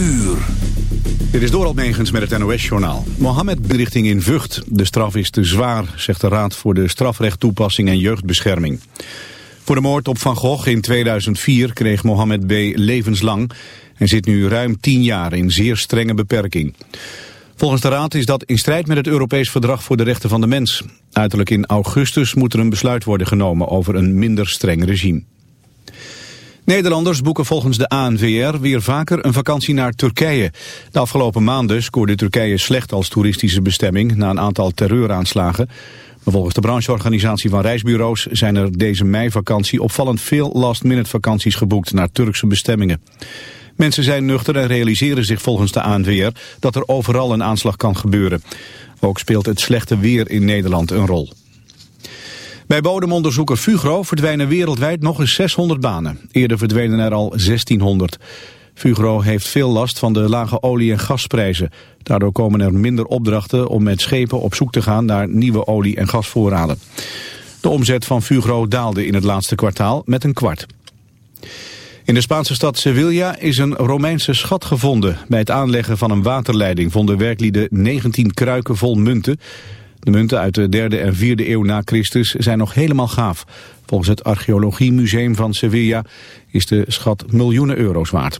uur. Dit is Doral Megens met het NOS-journaal. Mohammed richting in Vught. De straf is te zwaar, zegt de Raad voor de Strafrechttoepassing en Jeugdbescherming. Voor de moord op Van Gogh in 2004 kreeg Mohammed B. levenslang... en zit nu ruim tien jaar in zeer strenge beperking. Volgens de Raad is dat in strijd met het Europees Verdrag voor de Rechten van de Mens. Uiterlijk in augustus moet er een besluit worden genomen over een minder streng regime. Nederlanders boeken volgens de ANVR weer vaker een vakantie naar Turkije. De afgelopen maanden scoorde Turkije slecht als toeristische bestemming na een aantal terreuraanslagen. Maar volgens de brancheorganisatie van reisbureaus zijn er deze meivakantie opvallend veel last-minute vakanties geboekt naar Turkse bestemmingen. Mensen zijn nuchter en realiseren zich volgens de ANVR dat er overal een aanslag kan gebeuren. Ook speelt het slechte weer in Nederland een rol. Bij bodemonderzoeker Fugro verdwijnen wereldwijd nog eens 600 banen. Eerder verdwenen er al 1600. Fugro heeft veel last van de lage olie- en gasprijzen. Daardoor komen er minder opdrachten om met schepen op zoek te gaan naar nieuwe olie- en gasvoorraden. De omzet van Fugro daalde in het laatste kwartaal met een kwart. In de Spaanse stad Sevilla is een Romeinse schat gevonden. Bij het aanleggen van een waterleiding vonden werklieden 19 kruiken vol munten. De munten uit de derde en vierde eeuw na Christus zijn nog helemaal gaaf. Volgens het Archeologiemuseum van Sevilla is de schat miljoenen euro's waard.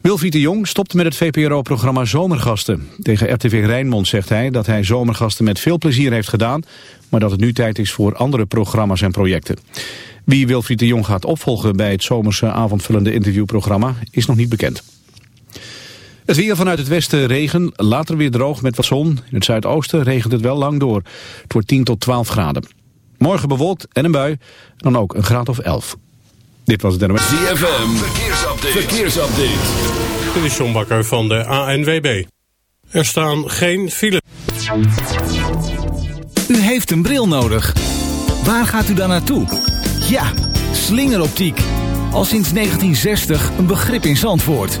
Wilfried de Jong stopt met het VPRO-programma Zomergasten. Tegen RTV Rijnmond zegt hij dat hij Zomergasten met veel plezier heeft gedaan... maar dat het nu tijd is voor andere programma's en projecten. Wie Wilfried de Jong gaat opvolgen bij het zomerse avondvullende interviewprogramma is nog niet bekend. Het weer vanuit het westen regen, later weer droog met wat zon. In het zuidoosten regent het wel lang door. Het wordt 10 tot 12 graden. Morgen bewolkt en een bui, dan ook een graad of 11. Dit was het NOS. ZFM, verkeersupdate. verkeersupdate. Dit is John Bakker van de ANWB. Er staan geen files. U heeft een bril nodig. Waar gaat u dan naartoe? Ja, slingeroptiek. Al sinds 1960 een begrip in Zandvoort.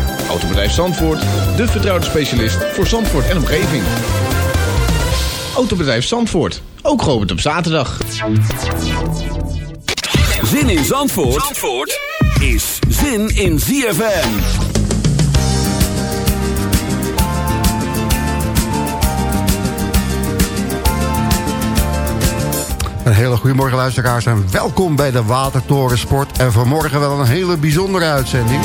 Autobedrijf Zandvoort, de vertrouwde specialist voor Zandvoort en omgeving. Autobedrijf Zandvoort, ook geopend op zaterdag. Zin in Zandvoort, Zandvoort is zin in ZFM. Een hele goede morgen luisteraars en welkom bij de Watertoren Sport. En vanmorgen wel een hele bijzondere uitzending.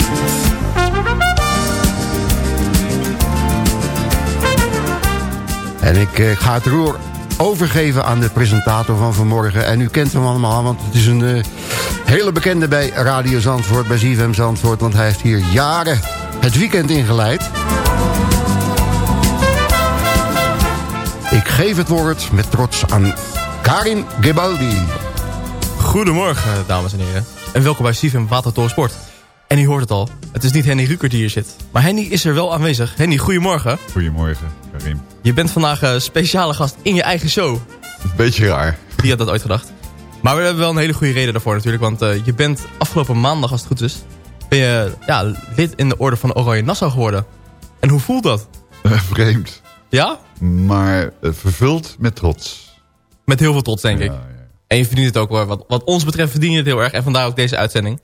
En ik eh, ga het roer overgeven aan de presentator van vanmorgen. En u kent hem allemaal, want het is een uh, hele bekende bij Radio Zandvoort, bij ZFM Zandvoort. Want hij heeft hier jaren het weekend ingeleid. Ik geef het woord met trots aan Karin Gebaldi. Goedemorgen, dames en heren. En welkom bij CFM Watertoren Sport. En u hoort het al, het is niet Henny Ruker die hier zit. Maar Henny is er wel aanwezig. Henny, goedemorgen. Goedemorgen, Je bent vandaag uh, speciale gast in je eigen show. Beetje raar. Wie had dat ooit gedacht? Maar we hebben wel een hele goede reden daarvoor natuurlijk. Want uh, je bent afgelopen maandag, als het goed is... ben je ja, lid in de orde van Oranje Nassau geworden. En hoe voelt dat? Uh, vreemd. Ja? Maar vervuld met trots. Met heel veel trots, denk ja, ik. Ja. En je verdient het ook hoor. Wat, wat ons betreft verdien je het heel erg. En vandaar ook deze uitzending.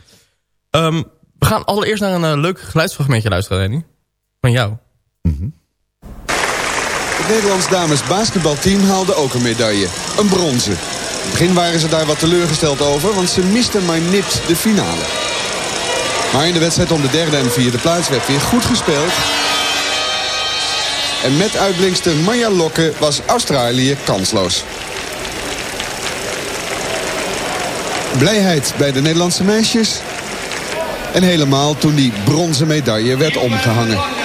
Um, we gaan allereerst naar een uh, leuk geluidsfragmentje luisteren, Danny. Van jou. Mm -hmm. Het Nederlands dames basketbalteam haalde ook een medaille. Een bronzen. In het begin waren ze daar wat teleurgesteld over, want ze misten maar nipt de finale. Maar in de wedstrijd om de derde en vierde plaats werd weer goed gespeeld. En met uitblinkster Maya Lokke was Australië kansloos. Blijheid bij de Nederlandse meisjes. En helemaal toen die bronzen medaille werd omgehangen.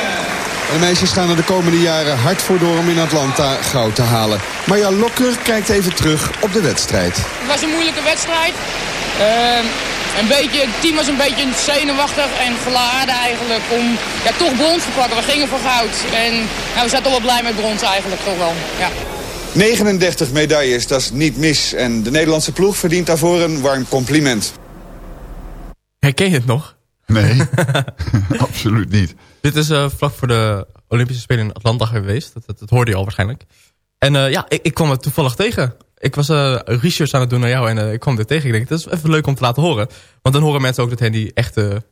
En de meisjes gaan er de komende jaren hard voor door om in Atlanta goud te halen. Marja Lokker kijkt even terug op de wedstrijd. Het was een moeilijke wedstrijd. Uh, een beetje, het team was een beetje zenuwachtig en geladen eigenlijk om ja, toch brons te pakken. We gingen voor goud. En nou, we zijn toch wel blij met brons eigenlijk, toch wel. Ja. 39 medailles, dat is niet mis. En de Nederlandse ploeg verdient daarvoor een warm compliment. Herken je het nog? Nee, absoluut niet. Dit is uh, vlak voor de Olympische Spelen in Atlanta geweest. Dat, dat, dat hoorde je al waarschijnlijk. En uh, ja, ik, ik, kwam het toevallig tegen. Ik was uh, research aan het doen naar jou en ik kwam dit tegen. Ik denk, dat is even leuk om te laten horen. Want dan horen mensen ook dat hij die echte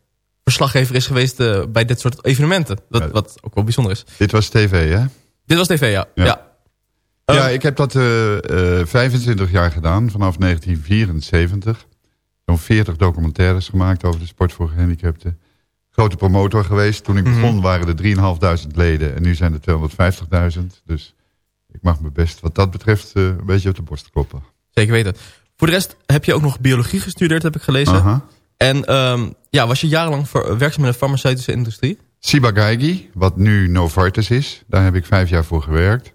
verslaggever is geweest bij dit soort evenementen. Dat, ja, wat ook wel bijzonder is. Dit was tv, hè? Dit was tv, ja. Ja, ja. ja ik heb dat 25 jaar gedaan, vanaf 1974 zo'n 40 documentaires gemaakt over de sport voor gehandicapten. Grote promotor geweest. Toen ik Mhm. begon waren er 3.500 leden en nu zijn er 250.000. Dus ik mag me best wat dat betreft uh, een beetje op de borst kloppen. Zeker weten. Voor de rest heb je ook nog biologie gestudeerd, heb ik gelezen. En um, ja, was je jarenlang voor, werkzaam in de farmaceutische industrie? Ciba-Geigy, wat nu Novartis is. Daar heb ik vijf jaar voor gewerkt.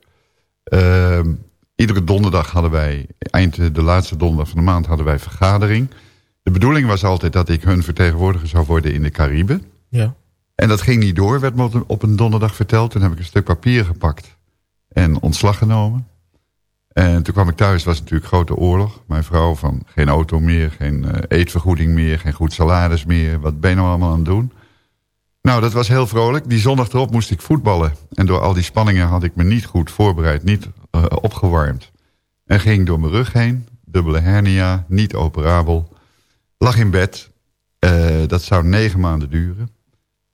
Uh, iedere donderdag hadden wij, eind de laatste donderdag van de maand hadden wij vergadering. De bedoeling was altijd dat ik hun vertegenwoordiger zou worden in de Cariben. Ja. En dat ging niet door, werd me op een donderdag verteld. Toen heb ik een stuk papier gepakt en ontslag genomen. En toen kwam ik thuis, was natuurlijk grote oorlog. Mijn vrouw van geen auto meer, geen uh, eetvergoeding meer, geen goed salaris meer. Wat ben je nou allemaal aan het doen? Nou, dat was heel vrolijk. Die zondag erop moest ik voetballen. En door al die spanningen had ik me niet goed voorbereid, niet uh, opgewarmd. En ging door mijn rug heen, dubbele hernia, niet operabel. Lag in bed, uh, dat zou negen maanden duren.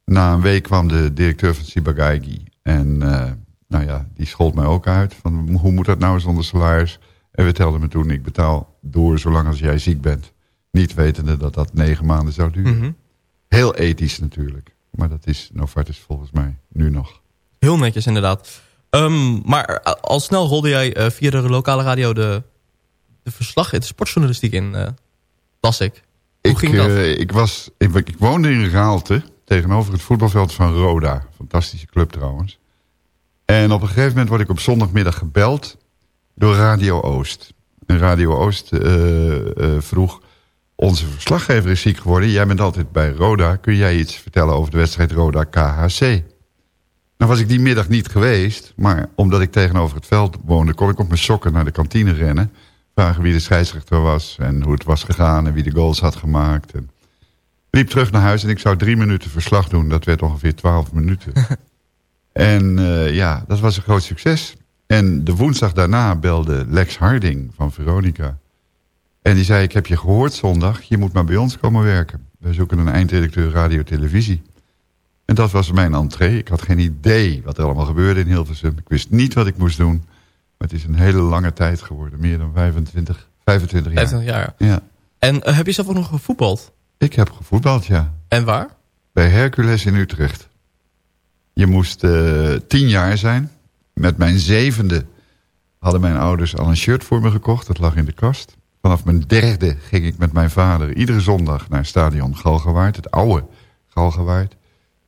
Na een week kwam de directeur van Sibagagi. En uh, nou ja, die schold mij ook uit. Van, hoe moet dat nou zonder salaris? En vertelde me toen, ik betaal door zolang als jij ziek bent. Niet wetende dat dat negen maanden zou duren. Mm -hmm. Heel ethisch natuurlijk. Maar dat is Novartis volgens mij nu nog. Heel netjes inderdaad. Um, maar al snel rolde jij uh, via de lokale radio de, de verslag, de sportjournalistiek in, uh, las ik. Hoe ik, ging dat? Uh, ik, was, ik, ik woonde in Raalte, tegenover het voetbalveld van Roda. Fantastische club trouwens. En op een gegeven moment word ik op zondagmiddag gebeld door Radio Oost. En Radio Oost uh, vroeg, onze verslaggever is ziek geworden. Jij bent altijd bij Roda. Kun jij iets vertellen over de wedstrijd Roda KHC? Nou was ik die middag niet geweest. Maar omdat ik tegenover het veld woonde... kon ik op mijn sokken naar de kantine rennen. Vragen wie de scheidsrechter was. En hoe het was gegaan. En wie de goals had gemaakt. En liep terug naar huis. En ik zou drie minuten verslag doen. Dat werd ongeveer twaalf minuten. en uh, ja, dat was een groot succes. En de woensdag daarna belde Lex Harding van Veronica. En die zei, ik heb je gehoord zondag. Je moet maar bij ons komen werken. We zoeken een eindredacteur radio-televisie. En dat was mijn entree. Ik had geen idee wat er allemaal gebeurde in Hilversum. Ik wist niet wat ik moest doen. Maar het is een hele lange tijd geworden. Meer dan 25, 25 jaar. 25 jaar. Ja. En uh, heb je zelf ook nog gevoetbald? Ik heb gevoetbald, ja. En waar? Bij Hercules in Utrecht. Je moest uh, tien jaar zijn. Met mijn zevende hadden mijn ouders al een shirt voor me gekocht. Dat lag in de kast. Vanaf mijn derde ging ik met mijn vader iedere zondag naar stadion Galgenwaard. Het oude Galgenwaard.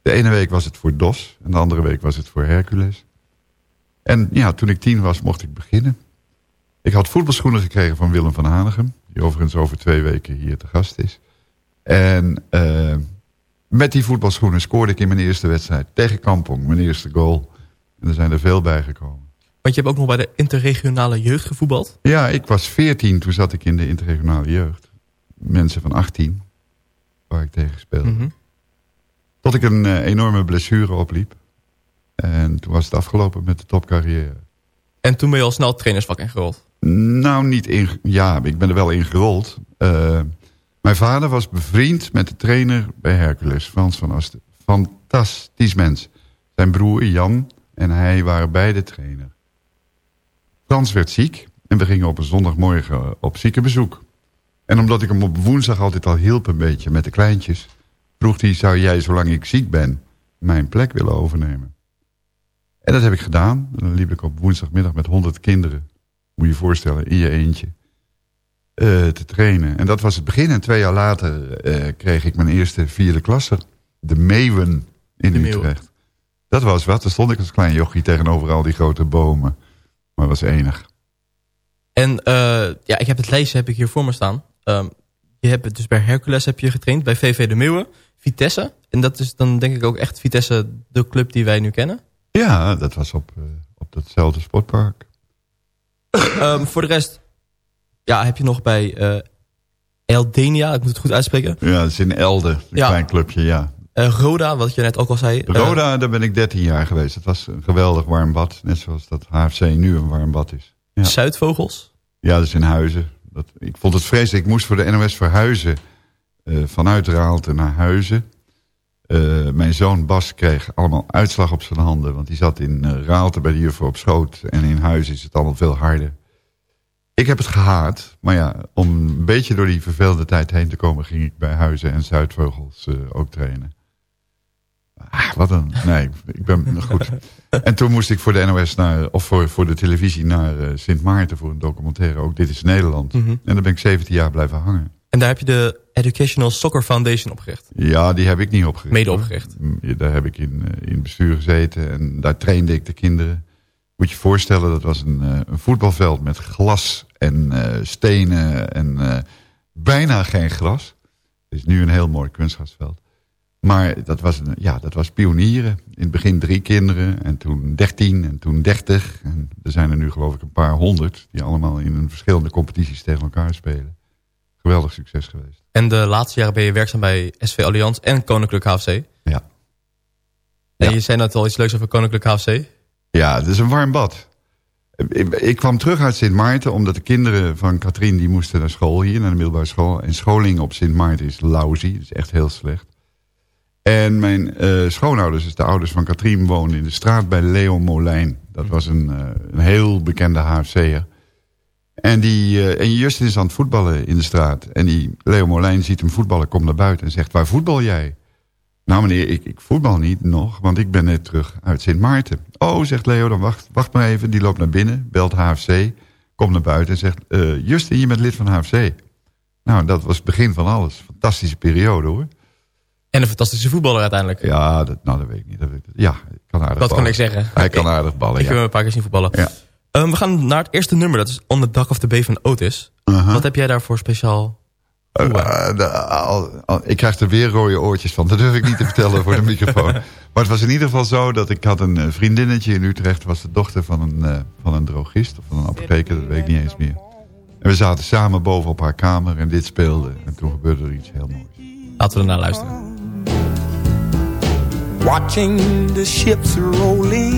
De ene week was het voor DOS en de andere week was het voor Hercules. En ja, toen ik tien was, mocht ik beginnen. Ik had voetbalschoenen gekregen van Willem van Hanegem. Die overigens over twee weken hier te gast is. En uh, met die voetbalschoenen scoorde ik in mijn eerste wedstrijd tegen Kampong. Mijn eerste goal. En er zijn er veel bijgekomen. Want je hebt ook nog bij de interregionale jeugd gevoetbald? Ja, ik was 14. Toen zat ik in de interregionale jeugd. Mensen van 18. Waar ik tegen speelde. Mm -hmm. Tot ik een uh, enorme blessure opliep. En toen was het afgelopen met de topcarrière. En toen ben je al snel trainersvak ingerold? Nou, niet in... Ja, ik ben er wel ingerold. Uh, mijn vader was bevriend met de trainer bij Hercules, Frans van Asten. Fantastisch mens. Zijn broer Jan en hij waren beide trainer. Frans werd ziek en we gingen op een zondagmorgen op ziekenbezoek. En omdat ik hem op woensdag altijd al hielp een beetje met de kleintjes... vroeg hij, zou jij zolang ik ziek ben mijn plek willen overnemen? En dat heb ik gedaan. Dan liep ik op woensdagmiddag met 100 kinderen, moet je je voorstellen, in je eentje, uh, te trainen. En dat was het begin. En twee jaar later uh, kreeg ik mijn eerste vierde klasse, de Meeuwen in de Utrecht. Dat was wat. Dan stond ik als klein jochie tegenover al die grote bomen. Maar dat was enig. En uh, ja, ik heb het lijstje heb ik hier voor me staan. Um, je hebt dus bij Hercules heb je getraind, bij VV de Meeuwen, Vitesse. En dat is dan denk ik ook echt Vitesse de club die wij nu kennen. Ja, dat was op, uh, op datzelfde sportpark. um, voor de rest, ja, heb je nog bij uh, Eldenia, ik moet het goed uitspreken. Ja, dat is in Elde, een ja. klein clubje, ja. Uh, Roda, wat je net ook al zei. Roda, daar ben ik 13 jaar geweest. Het was een geweldig warm bad. Net zoals dat HFC nu een warm bad is. Ja. Zuidvogels? Ja, dat is in Huizen. Dat, ik vond het vreselijk. Ik moest voor de NOS verhuizen. Uh, vanuit Raalte naar Huizen. Uh, mijn zoon Bas kreeg allemaal uitslag op zijn handen. Want die zat in uh, Raalte bij de juffrouw op schoot. En in Huizen is het allemaal veel harder. Ik heb het gehaat. Maar ja, om een beetje door die vervelende tijd heen te komen... ging ik bij Huizen en Zuidvogels ook trainen. Ah, wat een... Nee, ik ben goed. En toen moest ik voor de NOS naar... of voor, voor de televisie naar Sint Maarten... voor een documentaire ook. Dit is Nederland. Mhm. En daar ben ik 17 jaar blijven hangen. En daar heb je de Educational Soccer Foundation opgericht? Ja, die heb ik niet opgericht. Mede opgericht? Hoor. Daar heb ik in, uh, in bestuur gezeten. En daar trainde ik de kinderen. Moet je je voorstellen, dat was een, uh, een voetbalveld met glas en stenen... en bijna geen gras. Het is nu een heel mooi kunstgrasveld. Maar dat was, ja, dat was pionieren. In het begin drie kinderen en toen dertien en toen dertig. En er zijn er nu geloof ik een paar honderd... die allemaal in een verschillende competities tegen elkaar spelen. Geweldig succes geweest. En de laatste jaren ben je werkzaam bij SV Allianz en Koninklijk HFC. Ja. En ja. je zei net al iets leuks over Koninklijk HFC. Ja, het is een warm bad. Ik, ik kwam terug uit Sint Maarten omdat de kinderen van Katrien... die moesten naar school hier, naar de middelbare school. En scholing op Sint Maarten is lousy, dat is echt heel slecht. En mijn uh, schoonouders, dus de ouders van Katrien, woonden in de straat bij Leo Molijn. Dat was een, uh, een heel bekende HFC'er. En, die, uh, en Justin is aan het voetballen in de straat. En die Leo Molijn ziet hem voetballen, komt naar buiten en zegt... waar voetbal jij? Nou meneer, ik, ik voetbal niet nog, want ik ben net terug uit Sint Maarten. Oh, zegt Leo, dan wacht, wacht maar even. Die loopt naar binnen, belt HFC, komt naar buiten en zegt... Justin, je bent lid van HFC. Nou, dat was het begin van alles. Fantastische periode hoor. En een fantastische voetballer uiteindelijk. Ja, dat, nou, dat weet ik niet. Dat, ja, kan aardig Dat ballen. kan ik zeggen. Hij kan aardig ballen, Ik ja. heb hem een paar keer zien voetballen. Ja. Um, we gaan naar het eerste nummer. Dat is On the Dock of the Bay van Otis. Uh -huh. Wat heb jij daarvoor speciaal? Uh, uh, de, al, al, ik krijg er weer rode oortjes van. Dat durf ik niet te vertellen voor de microfoon. Maar het was in ieder geval zo dat ik had een vriendinnetje in Utrecht. was de dochter van een, uh, van een drogist of van een apotheker. Dat weet ik niet eens meer. En we zaten samen boven op haar kamer en dit speelde. En toen gebeurde er iets heel moois. Laten we ernaar luisteren. Watching the ships roll in And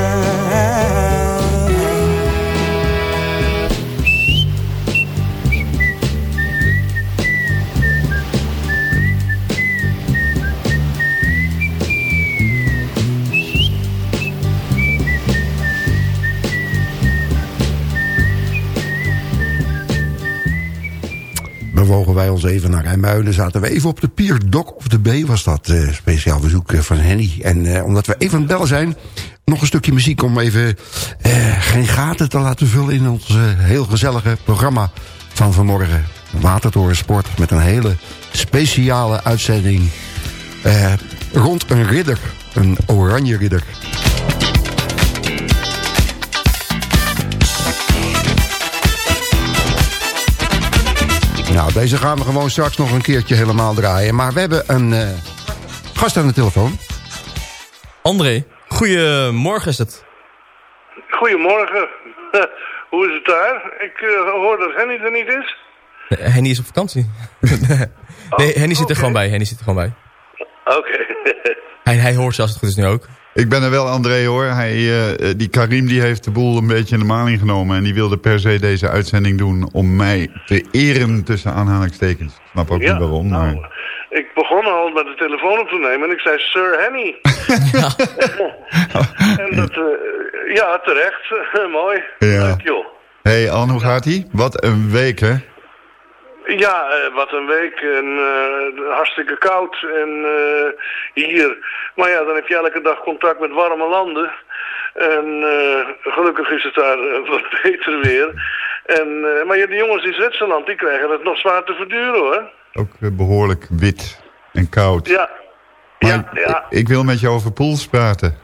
Bewogen wij ons even naar Rijmuiden. Zaten we even op de Pier Dock of de B was dat. Uh, speciaal verzoek eh, van Henny. En uh, omdat we even aan het bellen zijn... nog een stukje muziek om even geen gaten te laten vullen... in ons heel gezellige programma van vanmorgen. Watertoren Sport met een hele speciale uitzending... rond een ridder. Een oranje ridder. Nou, deze gaan we gewoon straks nog een keertje helemaal draaien. Maar we hebben een uh, gast aan de telefoon. André, goedemorgen is het. Goedemorgen. Hoe is het daar? Ik uh, hoor dat Henny er niet is. Nee, Henny is op vakantie. nee, Henny zit er gewoon bij. Henny zit er gewoon bij. Oké. hij, hij hoort ze als het goed is nu ook. Ik ben er wel, André, hoor. Hij, uh, die Karim die heeft de boel een beetje in de maling genomen. En die wilde per se deze uitzending doen om mij te eren tussen aanhalingstekens. Ik snap ook ja, niet waarom, maar... Nou, ik begon al met de telefoon op te nemen en ik zei Sir Henny. en dat, uh, ja, terecht. Mooi. Ja. Dank joh. hey, Anne, hoe gaat ie? Wat een week, hè? Ja, uh, wat een week. En, uh, hartstikke koud. En uh, hier. Maar ja, dan heb je elke dag contact met warme landen. En gelukkig is het daar wat beter weer. En, maar ja, de jongens in Zwitserland, die krijgen het nog zwaar te verduren hoor. Ook behoorlijk wit en koud. Ja. Maar ja, ik, ja. ik, wil met je over pools praten.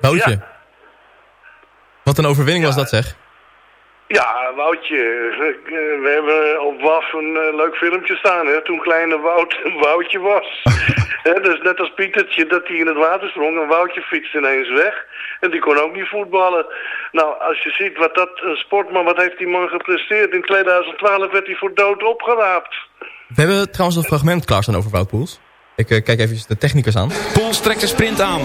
Woutje. Ja. Wat een overwinning was dat zeg. Ja, Woutje. We hebben op WAF een uh, leuk filmpje staan, hè, toen kleine Wout een Woutje was. He, dus net als Pietertje, dat hij in het water sprong en Woutje fietste ineens weg. En die kon ook niet voetballen. Nou, als je ziet wat dat een sportman, wat heeft die man gepresteerd. In 2012 werd hij voor dood opgeraapt. We hebben trouwens een fragment klaarstaan over Wout Poels. Ik uh, kijk even de technicus aan. Poels trekt de sprint aan.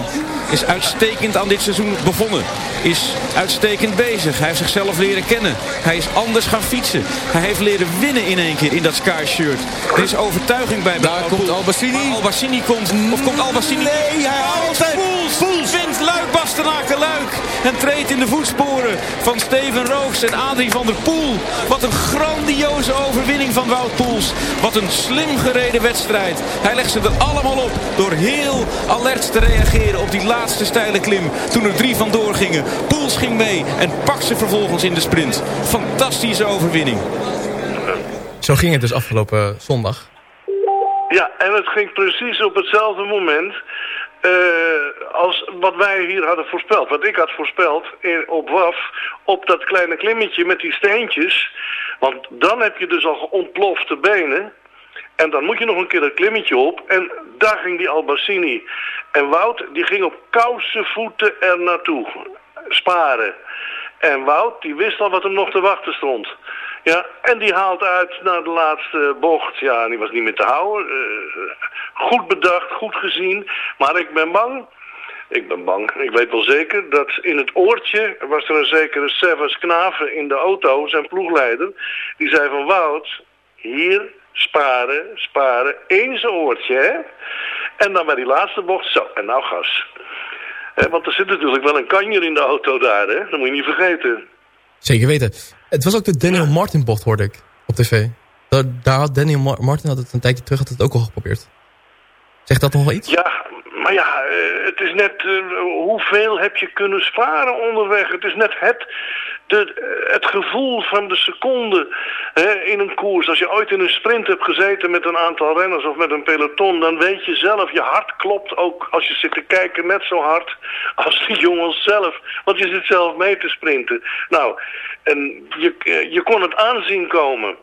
Is uitstekend aan dit seizoen begonnen. Is uitstekend bezig. Hij heeft zichzelf leren kennen. Hij is anders gaan fietsen. Hij heeft leren winnen in één keer in dat Sky shirt. Er is overtuiging bij Daar komt Albassini. Albassini komt. Of komt Albassini? Nee, hij haalt het. Poels. Poels wint Luik Bastenaken Luik. En treedt in de voetsporen van Steven Rooks en Adrie van der Poel. Wat een grandioze overwinning van Wout Poels. Wat een slim gereden wedstrijd. Hij legt ze er allemaal op door heel alert te reageren op die laatste steile klim. Toen er drie vandoor gingen. Poels ging mee en pakt ze vervolgens in de sprint. Fantastische overwinning. Zo ging het dus afgelopen zondag. Ja, en het ging precies op hetzelfde moment uh, als wat wij hier hadden voorspeld. Wat ik had voorspeld in, op WAF, op dat kleine klimmetje met die steentjes. Want dan heb je dus al ontplofte benen. En dan moet je nog een keer dat klimmetje op. En daar ging die Albassini. En Wout, die ging op kouse voeten er naartoe. Sparen. En Wout, die wist al wat hem nog te wachten stond. Ja, en die haalt uit naar de laatste bocht. Ja, die was niet meer te houden. Uh, goed bedacht, goed gezien. Maar ik ben bang... Ik ben bang. Ik weet wel zeker dat in het oortje was er een zekere Severs Knaven in de auto, zijn ploegleider. Die zei van Wout, hier sparen, sparen, één zijn oortje, hè. En dan bij die laatste bocht, zo, en nou gas. Want er zit natuurlijk wel een kanjer in de auto daar, hè. Dat moet je niet vergeten. Zeker weten. Het was ook de Daniel Martin bocht, hoorde ik, op tv. Daar, daar had Daniel Ma Martin had het een tijdje terug had het ook al geprobeerd. Zegt dat nog wel iets? Ja, maar ja, uh, het is net uh, hoeveel heb je kunnen sparen onderweg. Het is net het, het gevoel van de seconde hè, in een koers. Als je ooit in een sprint hebt gezeten met een aantal renners of met een peloton... dan weet je zelf, je hart klopt ook als je zit te kijken net zo hard als die jongens zelf. Want je zit zelf mee te sprinten. Nou, en je, je kon het aanzien komen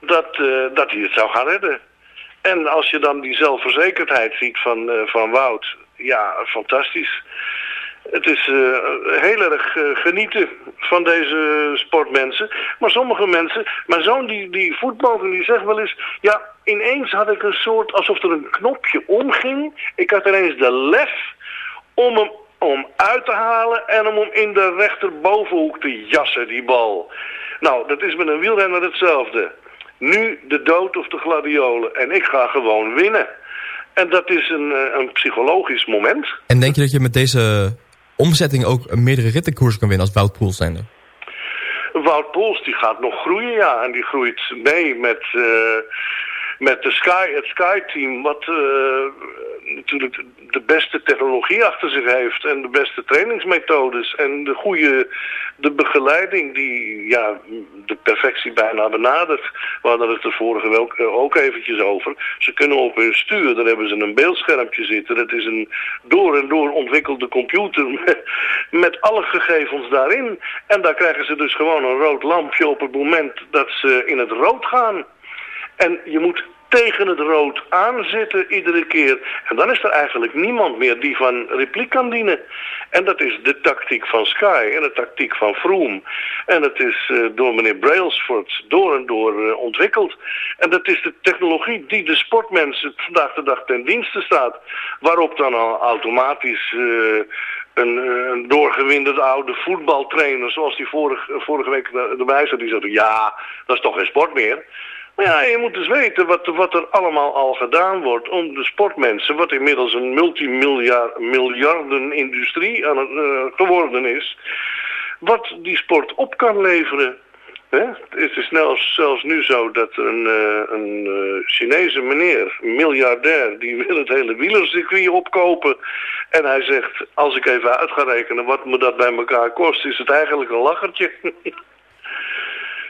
dat, uh, dat hij het zou gaan redden. En als je dan die zelfverzekerdheid ziet van, uh, van Wout, ja, fantastisch. Het is uh, heel erg uh, genieten van deze sportmensen. Maar sommige mensen, mijn zoon die, die voetballen, die zegt wel eens... Ja, ineens had ik een soort, alsof er een knopje omging. Ik had ineens de lef om hem om uit te halen en hem om in de rechterbovenhoek te jassen, die bal. Nou, dat is met een wielrenner hetzelfde. Nu de dood of de gladiolen. En ik ga gewoon winnen. En dat is een, een psychologisch moment. En denk je dat je met deze omzetting ook meerdere rittenkoers kan winnen als Wout Poels zijnde? Wout Poels die gaat nog groeien, ja. En die groeit mee met, uh, met de Sky, het Sky-team... wat uh, natuurlijk de beste technologie achter zich heeft... en de beste trainingsmethodes en de goede de begeleiding die ja, de perfectie bijna benadert. We hadden het er vorige week ook eventjes over. Ze kunnen op hun stuur, daar hebben ze een beeldschermpje zitten. Het is een door en door ontwikkelde computer met alle gegevens daarin. En daar krijgen ze dus gewoon een rood lampje op het moment dat ze in het rood gaan. En je moet tegen het rood aanzitten iedere keer. En dan is er eigenlijk niemand meer die van repliek kan dienen. En dat is de tactiek van Sky en de tactiek van Froome. En het is uh, door meneer Brailsford door en door uh, ontwikkeld. En dat is de technologie die de sportmensen vandaag de dag ten dienste staat. Waarop dan al automatisch... Uh, een, een doorgewinderde oude voetbaltrainer, zoals die vorige, vorige week erbij zat, die zei, ja, dat is toch geen sport meer. Maar ja, je moet dus weten wat, wat er allemaal al gedaan wordt om de sportmensen, wat inmiddels een multimiljarden industrie aan uh, geworden is, wat die sport op kan leveren. Het is zelfs, zelfs nu zo dat een, uh, een uh, Chinese meneer, miljardair, die wil het hele wielercircuit opkopen. En hij zegt, als ik even uit ga rekenen wat me dat bij elkaar kost, is het eigenlijk een lachertje.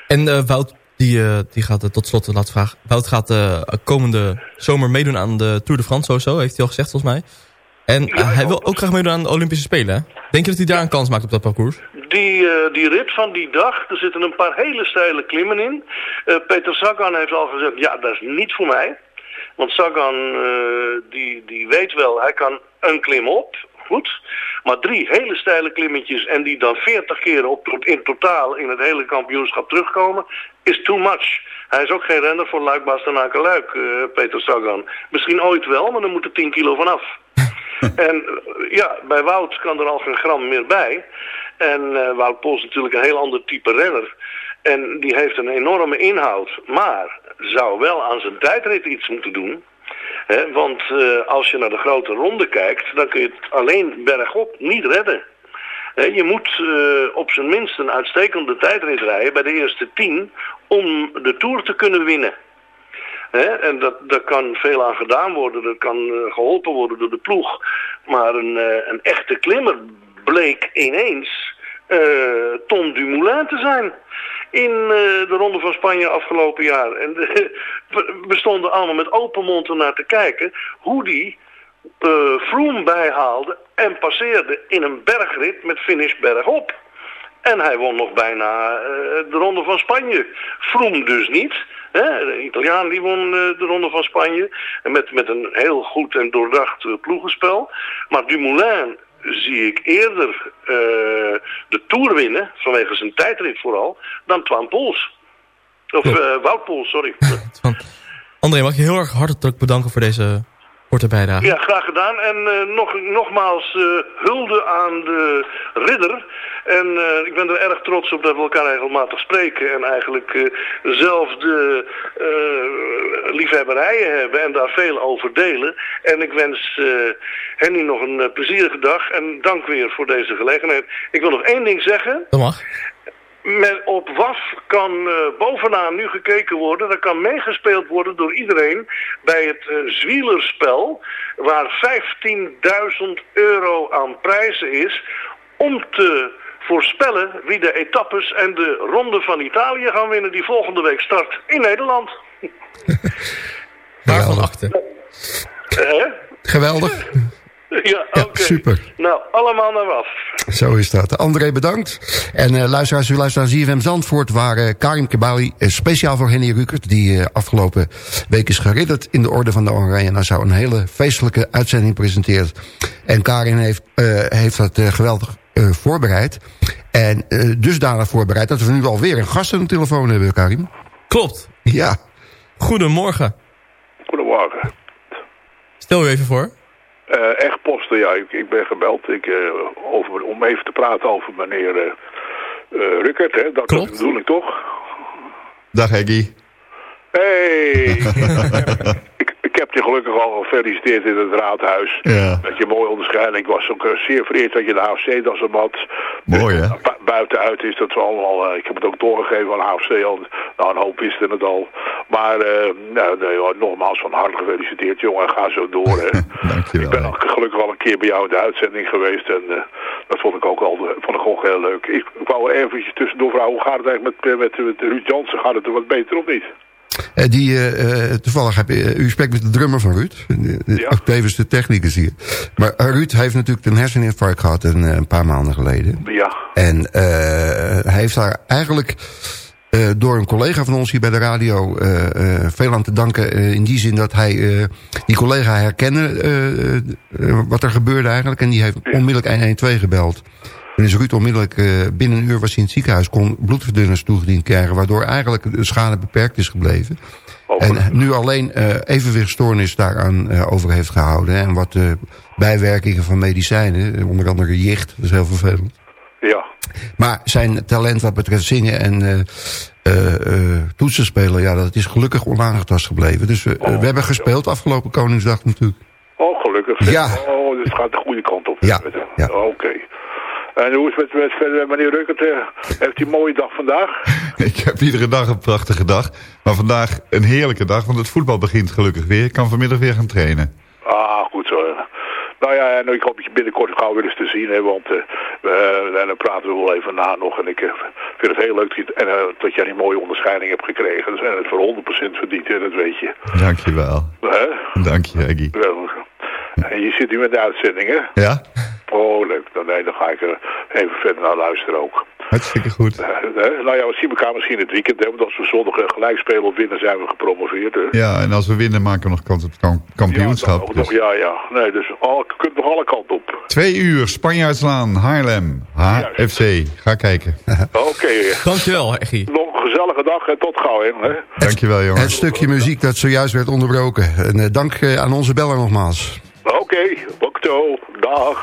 en uh, Wout die, uh, die gaat uh, tot slot laatste vraag. Wout gaat uh, komende zomer meedoen aan de Tour de France sowieso, heeft hij al gezegd volgens mij. En ja, hij wil ook graag meedoen aan de Olympische Spelen. Hè? Denk je dat hij daar een kans maakt op dat parcours? Die, die rit van die dag, er zitten een paar hele steile klimmen in. Peter Sagan heeft al gezegd, ja dat is niet voor mij. Want Sagan die, die weet wel, hij kan een klim op, goed. Maar drie hele steile klimmetjes en die dan 40 keer op, in totaal in het hele kampioenschap terugkomen, is too much. Hij is ook geen renner voor Luik Bastenaken Luik, uh, Peter Sagan. Misschien ooit wel, maar dan moet er 10 kilo vanaf. en uh, ja, bij Wout kan er al geen gram meer bij. En uh, Wout Pols is natuurlijk een heel ander type renner. En die heeft een enorme inhoud. Maar zou wel aan zijn tijdrit iets moeten doen. He, want uh, als je naar de grote ronde kijkt, dan kun je het alleen bergop niet redden. Je moet uh, op zijn minst een uitstekende tijdrit rijden bij de eerste tien om de Tour te kunnen winnen. En dat, daar kan veel aan gedaan worden, dat kan uh, geholpen worden door de ploeg. Maar een, een echte klimmer bleek ineens Tom Dumoulin te zijn in de Ronde van Spanje afgelopen jaar. En we stonden allemaal met open mond naar te kijken hoe die uh, Froome bijhaalde en passeerde in een bergrit met finish bergop. En hij won nog bijna uh, de Ronde van Spanje. Froome dus niet. Hè? De Italiaan die won de Ronde van Spanje. Met, met een heel goed en doordacht ploegenspel. Maar Dumoulin zie ik eerder de Tour winnen, vanwege zijn tijdrit vooral, dan Twan Poels. Of Wout Poels, sorry. André, mag je heel erg hartelijk bedanken voor deze korte bijdrage. Ja, graag gedaan. En uh, nog, nogmaals hulde aan de ridder. En uh, ik ben er erg trots op dat we elkaar regelmatig spreken. En eigenlijk uh, dezelfde uh, liefhebberijen hebben en daar veel over delen. En ik wens Henny nog een plezierige dag. En dank weer voor deze gelegenheid. Ik wil nog één ding zeggen. Dat mag. Met, op WAF kan uh, bovenaan nu gekeken worden. Er kan meegespeeld worden door iedereen bij het uh, zwielerspel. Waar 15.000 euro aan prijzen is. Om te voorspellen wie de etappes en de ronde van Italië gaan winnen die volgende week start in Nederland. Achter? Geweldig. ja, oké. Okay. super. Nou, allemaal naar af. Zo is dat. André, bedankt. En uh, luisteraars, u luistert naar ZFM Zandvoort... waar uh, Karim Kebali, uh, speciaal voor Henny Rukert... die afgelopen week is geridderd in de Orde van de Oranje... nou zou een hele feestelijke uitzending presenteert. En Karin heeft, heeft dat geweldig voorbereid. En dusdanig voorbereid dat we nu alweer een gast aan de telefoon hebben, Karim. Klopt. Ja. Goedemorgen. Goedemorgen. Stel u even voor. Uh, echt posten, ja. Ik, ik ben gebeld ik, uh, over, om even te praten over meneer uh, Ruckert. Hè? Dat, Klopt. bedoel ik toch? Dag Heggy. Hey! ik, ik heb je gelukkig al gefeliciteerd in het raadhuis. Ja. Met je mooie onderscheiding. Ik was ook zeer vereerd dat je de AFC dat zo had. Mooi hè? Bu buitenuit is dat allemaal... ik heb het ook doorgegeven aan AFC. Al, nou, een hoop wisten het al. Maar nou, nee, nogmaals van harte gefeliciteerd jongen. Ga zo door hè. Dankjewel. Ik ben ook gelukkig al een keer bij jou in de uitzending geweest. En uh, dat vond ik ook al vond ik ook heel leuk. Ik, ik wou eventjes tussendoor vragen. Hoe gaat het eigenlijk met, met, met Ruud Jansen? Gaat het er wat beter of niet? Uh, die, uh, toevallig heb je, u spreekt met de drummer van Ruud. Ja. Ook tevens de technicus hier. Maar Ruud heeft natuurlijk een herseninfarct gehad een, een paar maanden geleden. Ja. En hij heeft daar eigenlijk uh, door een collega van ons hier bij de radio uh, uh, veel aan te danken. in die zin dat hij die collega herkende wat er gebeurde eigenlijk. En die heeft onmiddellijk 112 gebeld. En is Ruud onmiddellijk binnen een uur was hij in het ziekenhuis... kon bloedverdunners toegediend krijgen... waardoor eigenlijk de schade beperkt is gebleven. En nu alleen evenwichtstoornis daaraan over heeft gehouden. En wat bijwerkingen van medicijnen, onder andere jicht, dat is heel vervelend. Ja. Maar zijn talent wat betreft zingen en uh, uh, uh, toetsen spelen... ja, dat is gelukkig onaangetast gebleven. Dus we, oh, we hebben gespeeld afgelopen Koningsdag natuurlijk. Oh, gelukkig. Ja. Oh, dus het gaat de goede kant op. Ja. ja. Oké. Okay. En hoe is het met, met meneer Ruckert? Heeft hij een mooie dag vandaag? Ik heb iedere dag een prachtige dag. Maar vandaag een heerlijke dag, want het voetbal begint gelukkig weer. Ik kan vanmiddag weer gaan trainen. Ah, goed zo. Nou ja, en ik hoop dat je binnenkort gauw weer eens te zien hebt, want uh, en dan praten we wel even na nog. En ik uh, vind het heel leuk dat je, en, dat jij die mooie onderscheiding hebt gekregen. Dus, en het voor 100% verdient, hè, dat weet je. Dank je wel. Dank je, Eggy. En je zit nu met de uitzending, hè? Ja. Oh, leuk. Dan, nee, dan ga ik er even verder naar luisteren ook. Hartstikke goed. nou ja, we zien elkaar misschien het weekend, hè, want als we zondag gelijk spelen of winnen, zijn we gepromoveerd. Hè? Ja, en als we winnen maken we nog kans op het kampioenschap. Ja, nog, dus. ja, ja. Nee, dus al, je kunt nog alle kanten op. Twee uur, Spanjaardslaan, Haarlem, HFC. Ga kijken. Oké. Okay. Dankjewel, Eggy. Nog een gezellige dag en tot gauw, hè. Dankjewel, jongen. Het stukje muziek dat zojuist werd onderbroken. En uh, dank uh, aan onze beller nogmaals. Oké, okay. Bokto. Dag.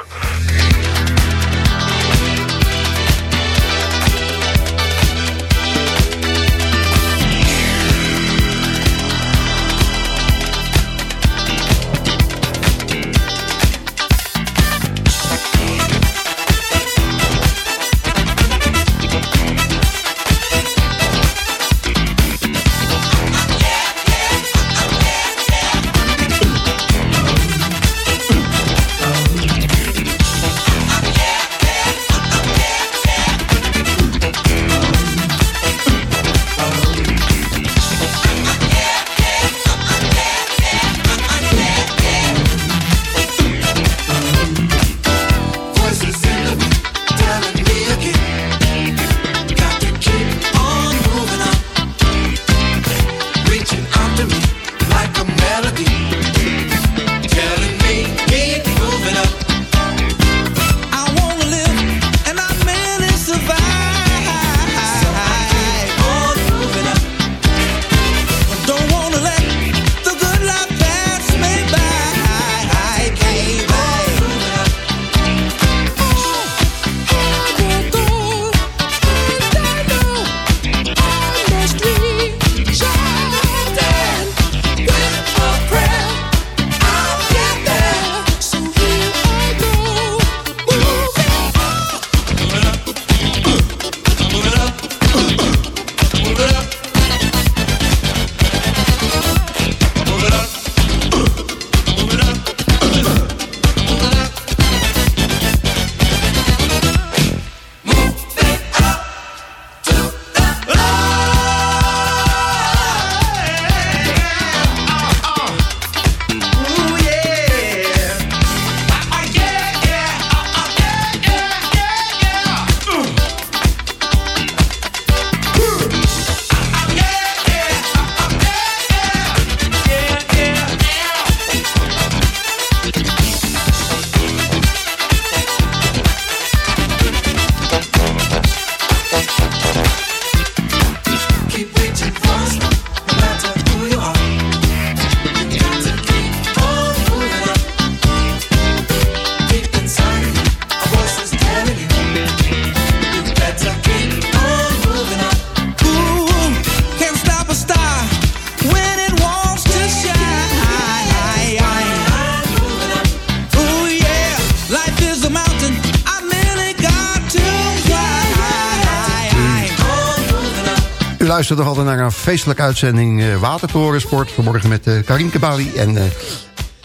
Luistert nog altijd naar een feestelijke uitzending uh, Watertorensport. Vanmorgen met uh, Karim Kabali. En uh,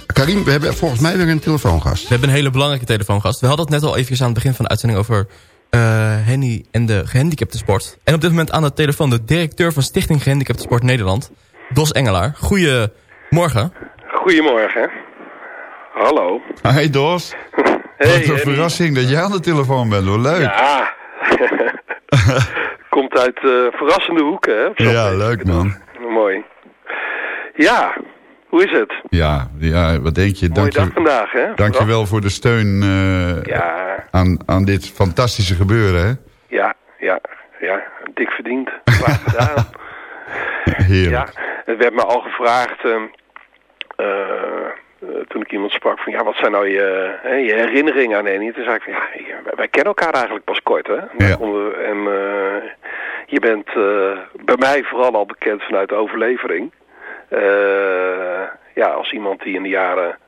Karim, we hebben volgens mij weer een telefoongast. We hebben een hele belangrijke telefoongast. We hadden het net al even aan het begin van de uitzending over Henny en de gehandicapte sport. En op dit moment aan de telefoon de directeur van Stichting Gehandicapte Sport Nederland. Dos Engelaar. Goedemorgen. Goedemorgen. Hallo. Hey Dos. Hey, Wat een verrassing dat jij aan de telefoon bent, hoor. Leuk. Ja. Komt uit uh, verrassende hoeken, hè? Ja, leuk man. Mooi. Ja, hoe is het? Ja, ja wat denk je? Mooie dank dag je, vandaag, hè? Dank je wel voor de steun uh, ja. aan, aan dit fantastische gebeuren, hè? Ja, ja, ja. Dik verdiend. Klaar gedaan. Heerlijk. Ja, het werd me al gevraagd... Uh, uh, toen ik iemand sprak van, ja, wat zijn nou je, hè, je herinneringen aan Annie? Toen zei ik van, ja, wij kennen elkaar eigenlijk pas kort, hè? Ja. En uh, je bent uh, bij mij vooral al bekend vanuit de overlevering. ja, als iemand die in de jaren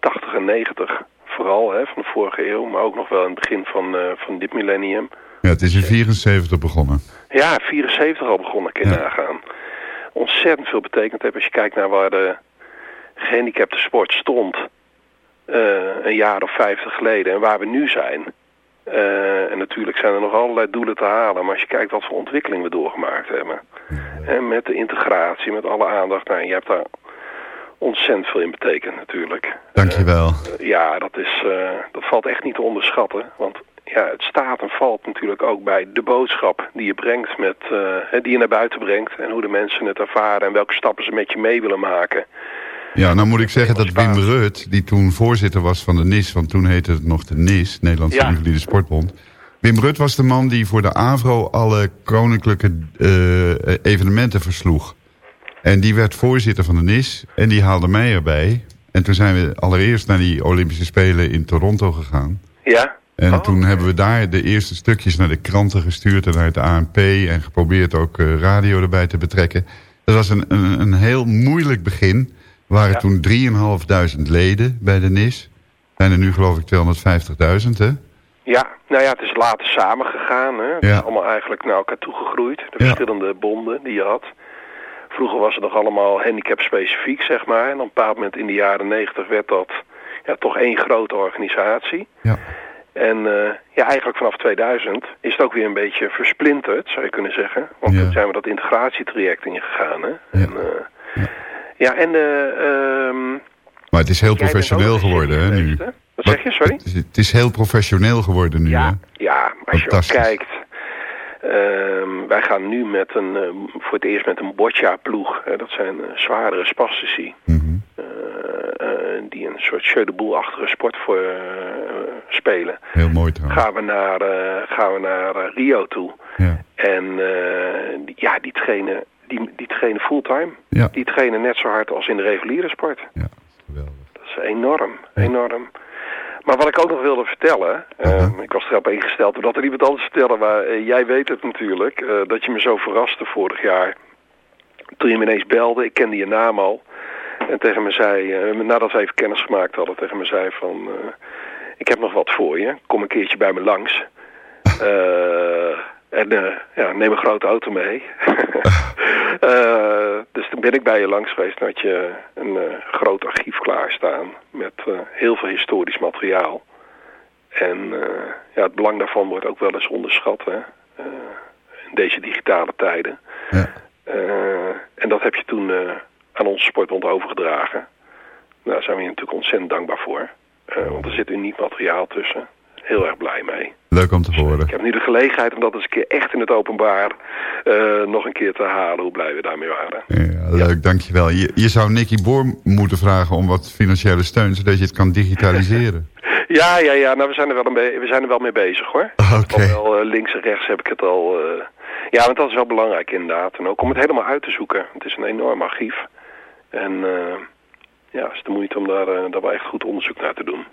80 en 90, vooral hè, van de vorige eeuw, maar ook nog wel in het begin van, van dit millennium. Ja, het is in 74 begonnen. Ja, 74 al begonnen, je ja. Ontzettend veel betekend heeft als je kijkt naar waar de gehandicapte sport stond uh, een jaar of vijftig geleden en waar we nu zijn. Uh, en natuurlijk zijn er nog allerlei doelen te halen, maar als je kijkt wat voor ontwikkeling we doorgemaakt hebben. En met de integratie, met alle aandacht, nou, je hebt daar ontzettend veel in betekend natuurlijk. Dankjewel. Uh, ja, dat, is, dat valt echt niet te onderschatten, want ja, het staat en valt natuurlijk ook bij de boodschap die je brengt, met, die je naar buiten brengt en hoe de mensen het ervaren en welke stappen ze met je mee willen maken. Ja, nou moet ik zeggen dat Wim Rut, die toen voorzitter was van de NIS... want toen heette het nog de NIS, Nederlandse ja. Invalide Sportbond... Wim Rut was de man die voor de AVRO alle koninklijke uh, evenementen versloeg. En die werd voorzitter van de NIS en die haalde mij erbij. En toen zijn we allereerst naar die Olympische Spelen in Toronto gegaan. Ja. En oh, toen okay. hebben we daar de eerste stukjes naar de kranten gestuurd en naar het ANP... en geprobeerd ook uh, radio erbij te betrekken. Dat was een, een, een heel moeilijk begin... Waren ja. toen 3.500 leden bij de NIS. Zijn er nu geloof ik 250.000, hè? Ja, nou ja, het is later samengegaan. Hè? Het ja. is allemaal eigenlijk naar elkaar toegegroeid. De verschillende bonden die je had. Vroeger was het nog allemaal handicap specifiek, zeg maar. En op een bepaald moment in de jaren 90 werd dat ja, toch één grote organisatie. Ja. En uh, ja, eigenlijk vanaf 2000 is het ook weer een beetje versplinterd, zou je kunnen zeggen. Want Ja. toen zijn we dat integratietraject ingegaan. Hè? Ja. En, uh, ja, en... Uh, Maar het is heel professioneel geworden, hè, nu. Wat zeg je, sorry? Het is, het is heel professioneel geworden nu, hè? Ja, als je ook kijkt... ehm, wij gaan nu met een, ehm, voor het eerst met een boccia-ploeg. dat zijn eh, zwaardere spastici. Mhm. eh, eh, die een soort jeu de boel-achtige sport voor, eh, spelen. Heel mooi trouwens. Gaan we naar, eh, gaan we naar eh, Rio toe. Ja. En eh, die- ja, die trainen, die, die trainen fulltime. Ja. Die trainen net zo hard als in de reguliere sport. Ja, geweldig. Dat is enorm, enorm. Maar wat ik ook nog wilde vertellen, eh, ik was erop ingesteld doordat er iemand anders vertellen, maar eh, jij weet het natuurlijk, eh, dat je me zo verraste vorig jaar. Toen je me ineens belde, ik kende je naam al. En tegen me zei, eh, nadat we even kennis gemaakt hadden, tegen me zei van, ik heb nog wat voor je, kom een keertje bij me langs. Eh, en eh, ja, neem een grote auto mee. Eh, dus toen ben ik bij je langs geweest en had je een eh, groot archief klaarstaan met heel veel historisch materiaal. En ja, het belang daarvan wordt ook wel eens onderschat hè? In deze digitale tijden. Ja. En dat heb je toen aan onze sportbond overgedragen. Nou, daar zijn we je natuurlijk ontzettend dankbaar voor. Want er zit uniek materiaal tussen. Heel erg blij mee. Leuk om te horen. Ik heb nu de gelegenheid om dat eens een keer echt in het openbaar eh, nog een keer te halen. Hoe blij we daarmee waren. Ja, leuk, dankjewel. Je, je zou Nicky Boer moeten vragen om wat financiële steun... zodat je het kan digitaliseren. Ja, ja, ja. Nou, we zijn er wel, een be- we zijn er wel mee bezig hoor. Oké. Eh, links en rechts heb ik het al... eh, Ja, want dat is wel belangrijk inderdaad. En ook om het helemaal uit te zoeken. Het is een enorm archief. En ja, het is de moeite om daar, daar wel echt goed onderzoek naar te doen.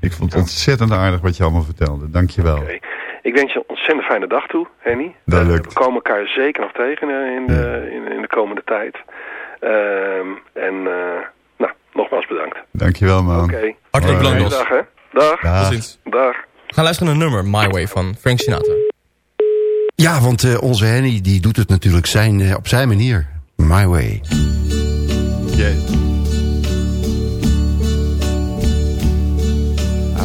Ik vond het ontzettend aardig wat je allemaal vertelde. Dankjewel. Oké. Ik wens je een ontzettend fijne dag toe, Henny. Dat Eh, lukt. we komen elkaar zeker nog tegen eh, in de, in, in de komende tijd. Ehm, en eh, nou, nogmaals bedankt. Dankjewel, man. Oké. Hartelijk Fijne bedankt, Dos. Dag, hè. Dag. Dag. Tot ziens. Dag. We gaan luisteren naar een nummer, My Way, van Frank Sinatra. Ja, want uh, onze Henny die doet het natuurlijk zijn, uh, op zijn manier. My way. Yeah.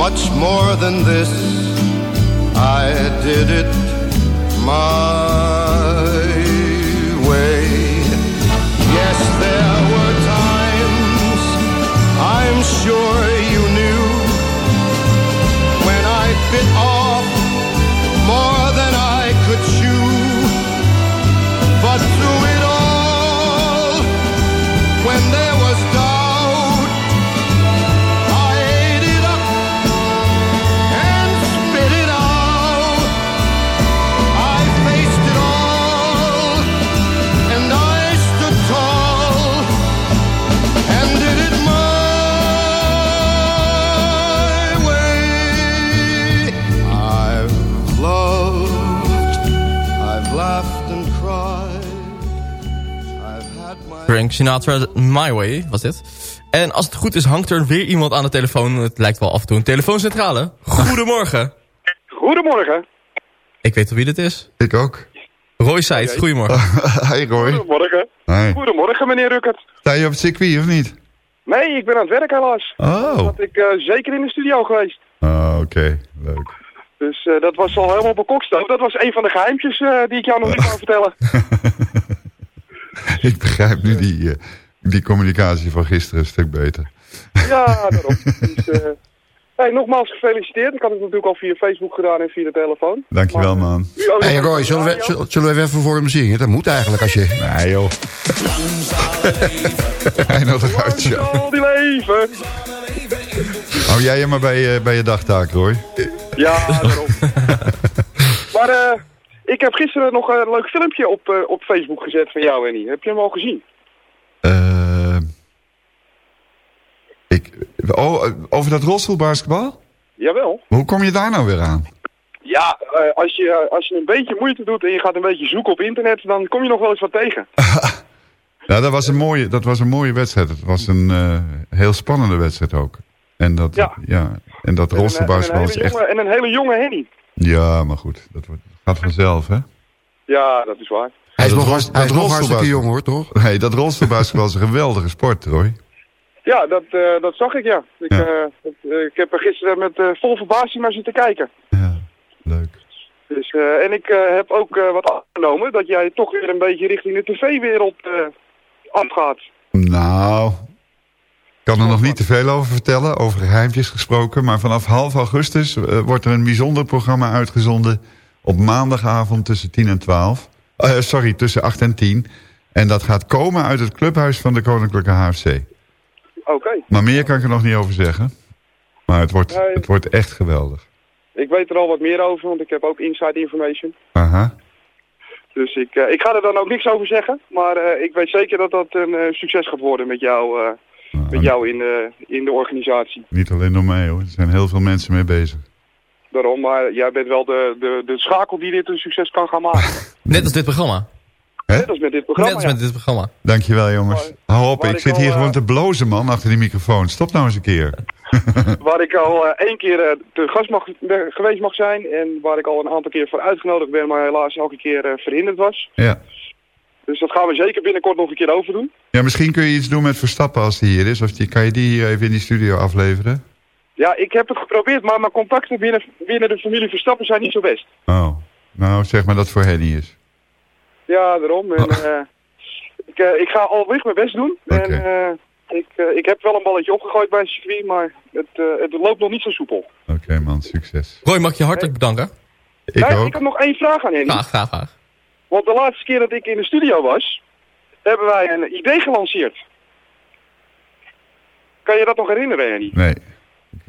much more than this, I did it my Sinatra, My Way was dit. En als het goed is, hangt er weer iemand aan de telefoon. Het lijkt wel af en toe een telefooncentrale. Goedemorgen. Goedemorgen. Ik weet al wie dit is. Ik ook. Roy Seid, goedemorgen. Hi Roy. Goedemorgen. Hi. Goedemorgen, meneer Ruckert. Sta je op het circuit of niet? Nee, ik ben aan het werk helaas. Oh. Dat ik uh, zeker in de studio geweest. Oh, oké. Okay. Leuk. Dus uh, dat was al helemaal bekokstoot. Dat was een van de geheimtjes uh, die ik jou nog niet kan vertellen. ik begrijp nu die, die communicatie van gisteren een stuk beter. ja, daarom. Dus, Hey, nogmaals gefeliciteerd. Ik had het natuurlijk al via Facebook gedaan en via de telefoon. Dankjewel, maar, man. Hey Roy, zullen we, zullen we even voor hem zingen? Dat moet eigenlijk als je... Nee, joh. Hij nog al die leven. Hou jij je maar bij, uh, bij je dagtaak, Roy. Ja, daarom. maar uh, ik heb gisteren nog een leuk filmpje op, uh, op Facebook gezet van jou, Annie. Heb je hem al gezien? Uh, ik, oh, over dat rolstoelbasketbal? Jawel. Hoe kom je daar nou weer aan? Ja, uh, als, je, als je een beetje moeite doet en je gaat een beetje zoeken op internet, dan kom je nog wel eens wat tegen. ja, dat was een mooie, dat was een mooie wedstrijd. Het was een uh, heel spannende wedstrijd ook. En dat, ja. ja en dat rolstoelbasketbal is echt... Jonge, en een hele jonge Henny. Ja, maar goed, dat wordt, gaat vanzelf, hè? Ja, dat is waar. Hij is, nog, hij is nog hartstikke jong, hoor, toch? Nee, dat rolstoelbasketbal is een geweldige sport, Roy. Ja, dat, uh, dat zag ik, ja. Ik, ja. Uh, dat, uh, ik heb er gisteren met uh, vol verbazing naar zitten kijken. Ja, leuk. Dus, en ik heb ook wat afgenomen dat jij toch weer een beetje richting de tv-wereld afgaat. Nou, ik kan er nog niet te veel over vertellen, over geheimtjes gesproken. Maar vanaf half augustus wordt er een bijzonder programma uitgezonden op maandagavond tussen 10 en 12. sorry, tussen 8 en 10. En dat gaat komen uit het clubhuis van de Koninklijke HFC. Oké. Okay. Maar meer kan ik er nog niet over zeggen. Maar het wordt, het wordt echt geweldig. Ik weet er al wat meer over, want ik heb ook inside information. Aha. Dus ik, uh, ik ga er dan ook niks over zeggen. Maar uh, ik weet zeker dat dat een uh, succes gaat worden met jou, uh, met jou in, in de organisatie. Niet alleen door mij hoor, er zijn heel veel mensen mee bezig. Daarom. Maar jij bent wel de, de, de schakel die dit een succes kan gaan maken. Net als dit programma. Net als met dit programma, Net als met dit programma. Dankjewel jongens. Hou op, ik ik zit al, hier eh, gewoon te blozen man, achter die microfoon. Stop nou eens een keer. Waar ik al eh, één keer eh, te gast mag, ben- geweest mag zijn. En waar ik al een aantal keer voor uitgenodigd ben. Maar helaas elke keer eh, verhinderd was. Ja. Dus dat gaan we zeker binnenkort nog een keer overdoen. ja, misschien kun je iets doen met Verstappen als hij hier is. Of die, kan je die even in die studio afleveren? Ja, ik heb het geprobeerd. Maar mijn contacten binnen, binnen de familie Verstappen zijn niet zo best. Oh, nou zeg maar dat het voor Henny is. Ja, daarom. En, eh, ik, eh, ik ga alweer mijn best doen. En eh, ik, ik heb wel een balletje opgegooid bij circuit, maar het, eh, het loopt nog niet zo soepel. Oké man, succes. Roy, mag je hartelijk bedanken? Ik Nou, ook. ik heb nog één vraag aan Henny. Graag, graag, graag. Want de laatste keer dat ik in de studio was, hebben wij een idee gelanceerd. Kan je dat nog herinneren, Henny? Nee,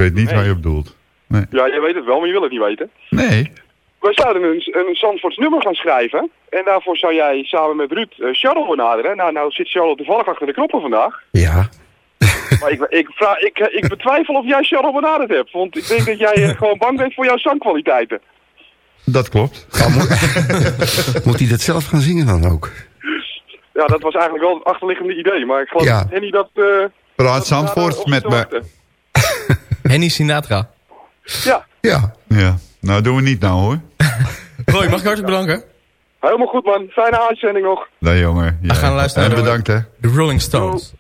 weet niet Nee. waar je op doelt. Ja, je weet het wel, maar je wil het niet weten. Nee. We zouden een, een Zandvoorts nummer gaan schrijven. En daarvoor zou jij samen met Ruud uh, Charles benaderen. Nou, nou zit Charles toevallig achter de knoppen vandaag. Ja. Maar ik, ik, vraag, ik, ik betwijfel of jij Charles benaderd hebt. Want ik denk dat jij eh, gewoon bang bent voor jouw zangkwaliteiten. Dat klopt. Moet hij dat zelf gaan zingen dan ook? Ja, dat was eigenlijk wel het achterliggende idee. Maar ik geloof Ja. dat Henny dat... eh, Praat dat Zandvoort daar, eh, met me. Henny Sinatra. Ja, Ja. Ja, nou doen we niet nou hoor. Roy, mag ik hartelijk bedanken? helemaal goed man. Fijne uitzending nog. Nee jongen. We gaan luisteren En naar de- bedankt hè. De Rolling Stones.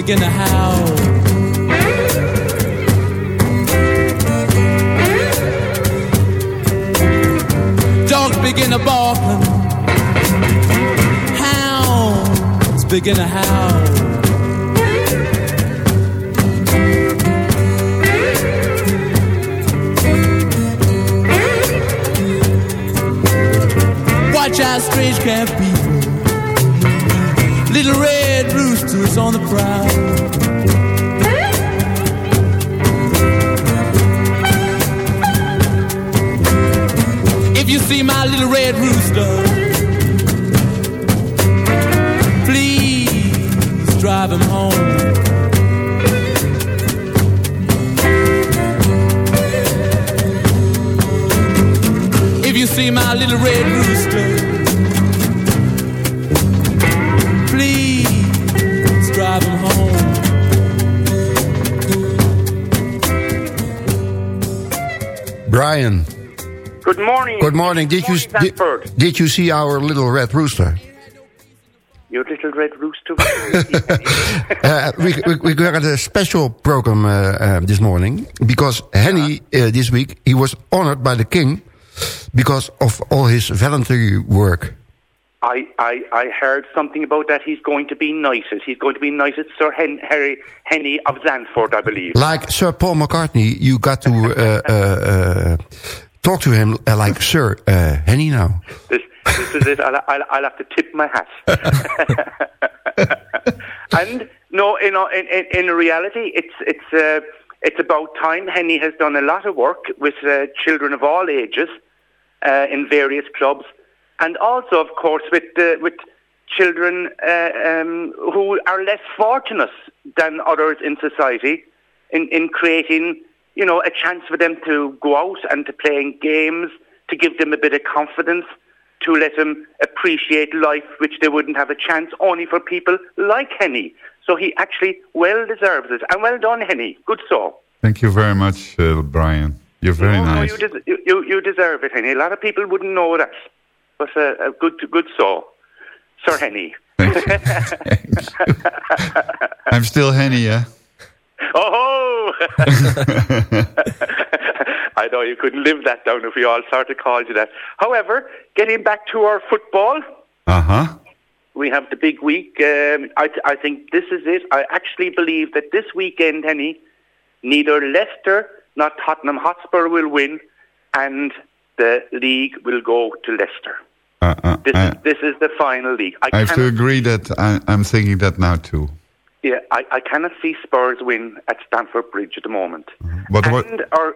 Begin to howl. Dogs begin to bark, hounds begin to howl. Watch out, strange camp people. Little red roosters on the prowl. If you see my little red rooster, please drive him home. If you see my little red rooster, Brian, Good morning. good morning. Did you did, did you see our little red rooster? Your little red rooster. Uh, we, we, we got a special program uh, uh, this morning because Henny uh, this week he was honored by the king because of all his voluntary work. I, I, I heard something about that. He's going to be knighted. He's going to be knighted Sir Hen- Harry Henny of Zandvoort, I believe. Like Sir Paul McCartney, you got to uh, uh, uh, talk to him uh, like Sir uh, Henny now. This, this is it. I'll, I'll, I'll have to tip my hat. and no, in, in, in, in reality, it's it's uh, it's about time. Henny has done a lot of work with uh, children of all ages uh, in various clubs, and also, of course, with uh, with children uh, um, who are less fortunate than others in society, in in creating you know a chance for them to go out and to playing games, to give them a bit of confidence to let them appreciate life, which they wouldn't have a chance only for people like Henny. So he actually well deserves it. And well done, Henny. Good so. Thank you very much, uh, Brian. You're very no, nice. No, you, des- you, you, you deserve it, Henny. A lot of people wouldn't know that. But uh, a good, good so. Sir Henny. I'm still Henny, yeah? Oh! I know you couldn't live that down if we all started calling you that. However, getting back to our football, Uh-huh. we have the big week. Um, I, I think this is it. I actually believe that this weekend, Henny, neither Leicester nor Tottenham Hotspur will win, and the league will go to Leicester. This, is, this is the final league. I, Uh, I have to agree that I, I'm thinking that now too. Yeah, I, I cannot see Spurs win at Stamford Bridge at the moment. But what, our,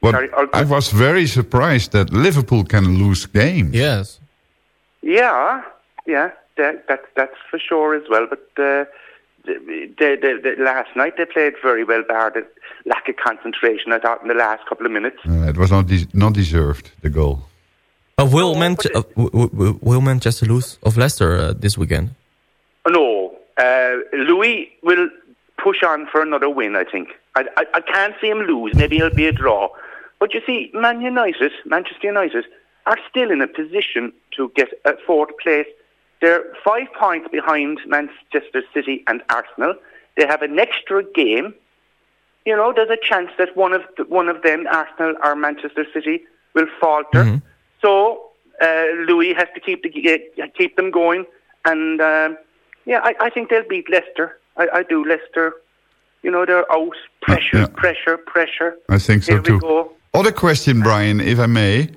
what sorry, our, I was very surprised that Liverpool can lose games. Yes. yeah, yeah, that, that that's for sure as well. But uh, the, the, the, the last night they played very well, bar the lack of concentration. I thought in the last couple of minutes. Uh, it was not de not deserved, the goal. Uh, will, Manche- uh, will Manchester lose of Leicester uh, this weekend? No, uh, Louis will push on for another win. I think. I, I, I can't see him lose. Maybe it'll be a draw. But you see, Man United, Manchester United, are still in a position to get a fourth place. They're five points behind Manchester City and Arsenal. They have an extra game. You know, there's a chance that one of the, one of them, Arsenal or Manchester City, will falter. So uh, Louis has to keep the, keep them going, and um, yeah, I, I think they'll beat Leicester. I, I do. Leicester, you know, they're out. Pressure, pressure, pressure. I think so Here too. go. Other question, Brian, if I may.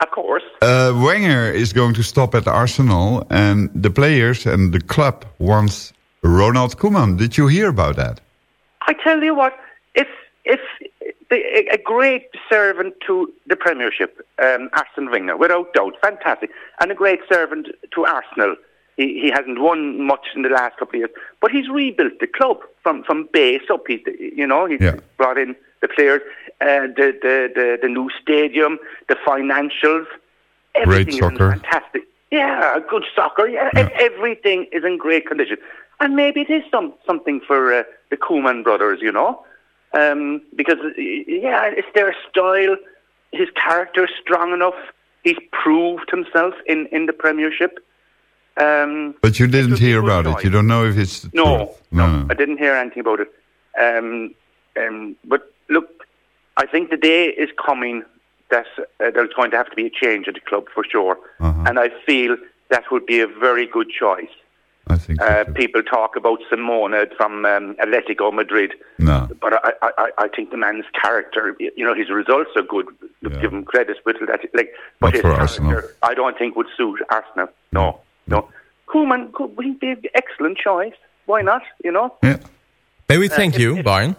Of course. Uh, Wenger is going to stop at Arsenal, and the players and the club wants Ronald Koeman. Did you hear about that? I tell you what, if if a great servant to the Premiership, um, Arsene Wenger, without doubt, fantastic, and a great servant to Arsenal. He, he hasn't won much in the last couple of years, but he's rebuilt the club from from base up. He's you know he's brought in the players, uh, the, the the the new stadium, the financials, everything is in soccer. fantastic. Yeah, good soccer. Yeah, ev- everything is in great condition, and maybe it is some something for uh, the Koeman brothers, you know, um, because uh, yeah, it's their style. His character is strong enough. He's proved himself in in the Premiership. Um, But you didn't hear about it. You don't know if it's no. No, no. I didn't hear anything about it. Um, um, but look, I think the day is coming that uh, there's going to have to be a change at the club for sure, Uh-huh. and I feel that would be a very good choice. I think uh, people talk about Simona from um, Atletico Madrid, No. but I, I, I- I think the man's character, you know, his results are good. Give him credit, but that, like, but Not his for character, Arsenal. I don't think would suit Arsenal. No, no. Koeman could he'd be an excellent choice. Why not? You know. May we Uh, thank if- you, if- Brian?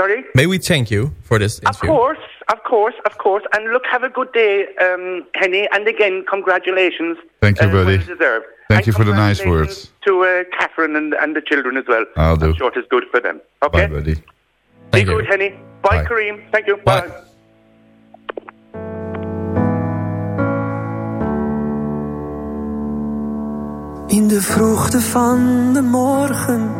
Sorry. May we thank you for this Of course, of course, of course. And look, have a good day, um, Henny. And again, congratulations. Thank you, uh, buddy. well deserved. Thank And you for the nice words. To uh, Catherine and, and the children as well. I'll do. I'm sure it is good for them. Okay. Bye, buddy. Be good, Henny. Bye, Kareem. Thank you. Bye. In de vroegte van de morgen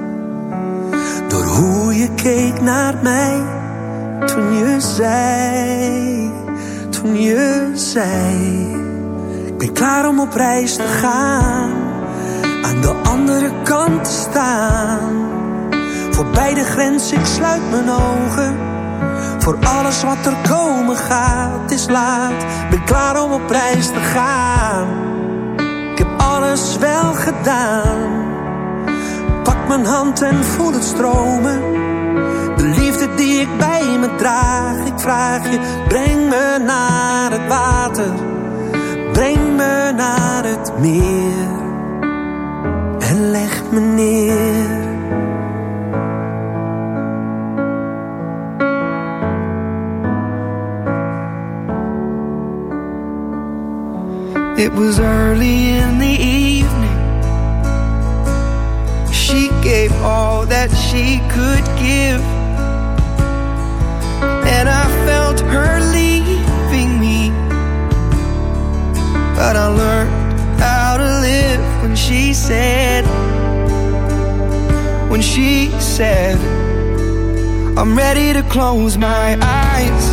Door hoe je keek naar mij. Toen je zei, toen je zei. Ik ben klaar om op reis te gaan. Aan de andere kant te staan. Voorbij de grens, ik sluit mijn ogen. Voor alles wat er komen gaat, is laat. Ik ben klaar om op reis te gaan. Ik heb alles wel gedaan. Mijn hand en voel het stromen. De liefde die ik bij me draag. Ik vraag je, breng me naar het water. Breng me naar het meer. me neer. It was said, when she said, I'm ready to close my eyes,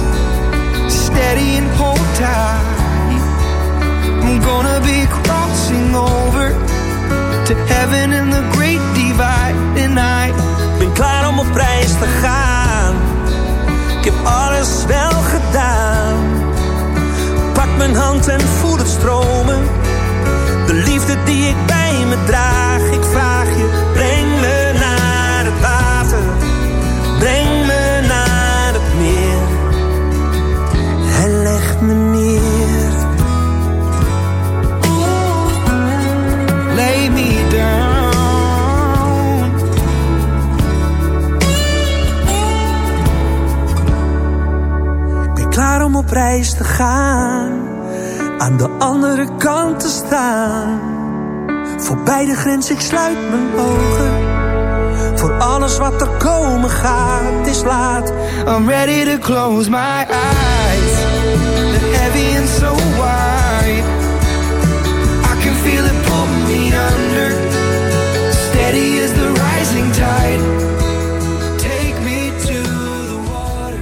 steady and hold tight. I'm gonna be crossing over to heaven in the great divide tonight. Ben klaar om op reis te gaan. Ik heb alles wel gedaan. Pak mijn hand en voel het stromen. De liefde die ik bij me draag. Ik vraag je, breng me naar het water. Breng me naar het meer. En leg me neer. lay me down. Ik klaar om op reis te gaan, aan de andere kant te staan. Voorbij de grens, ik sluit mijn ogen. Voor alles wat er komen gaat, is laat. I'm ready to close my eyes. The heavy and so wide. I can feel it pull me under. Steady as the rising tide. Take me to the water.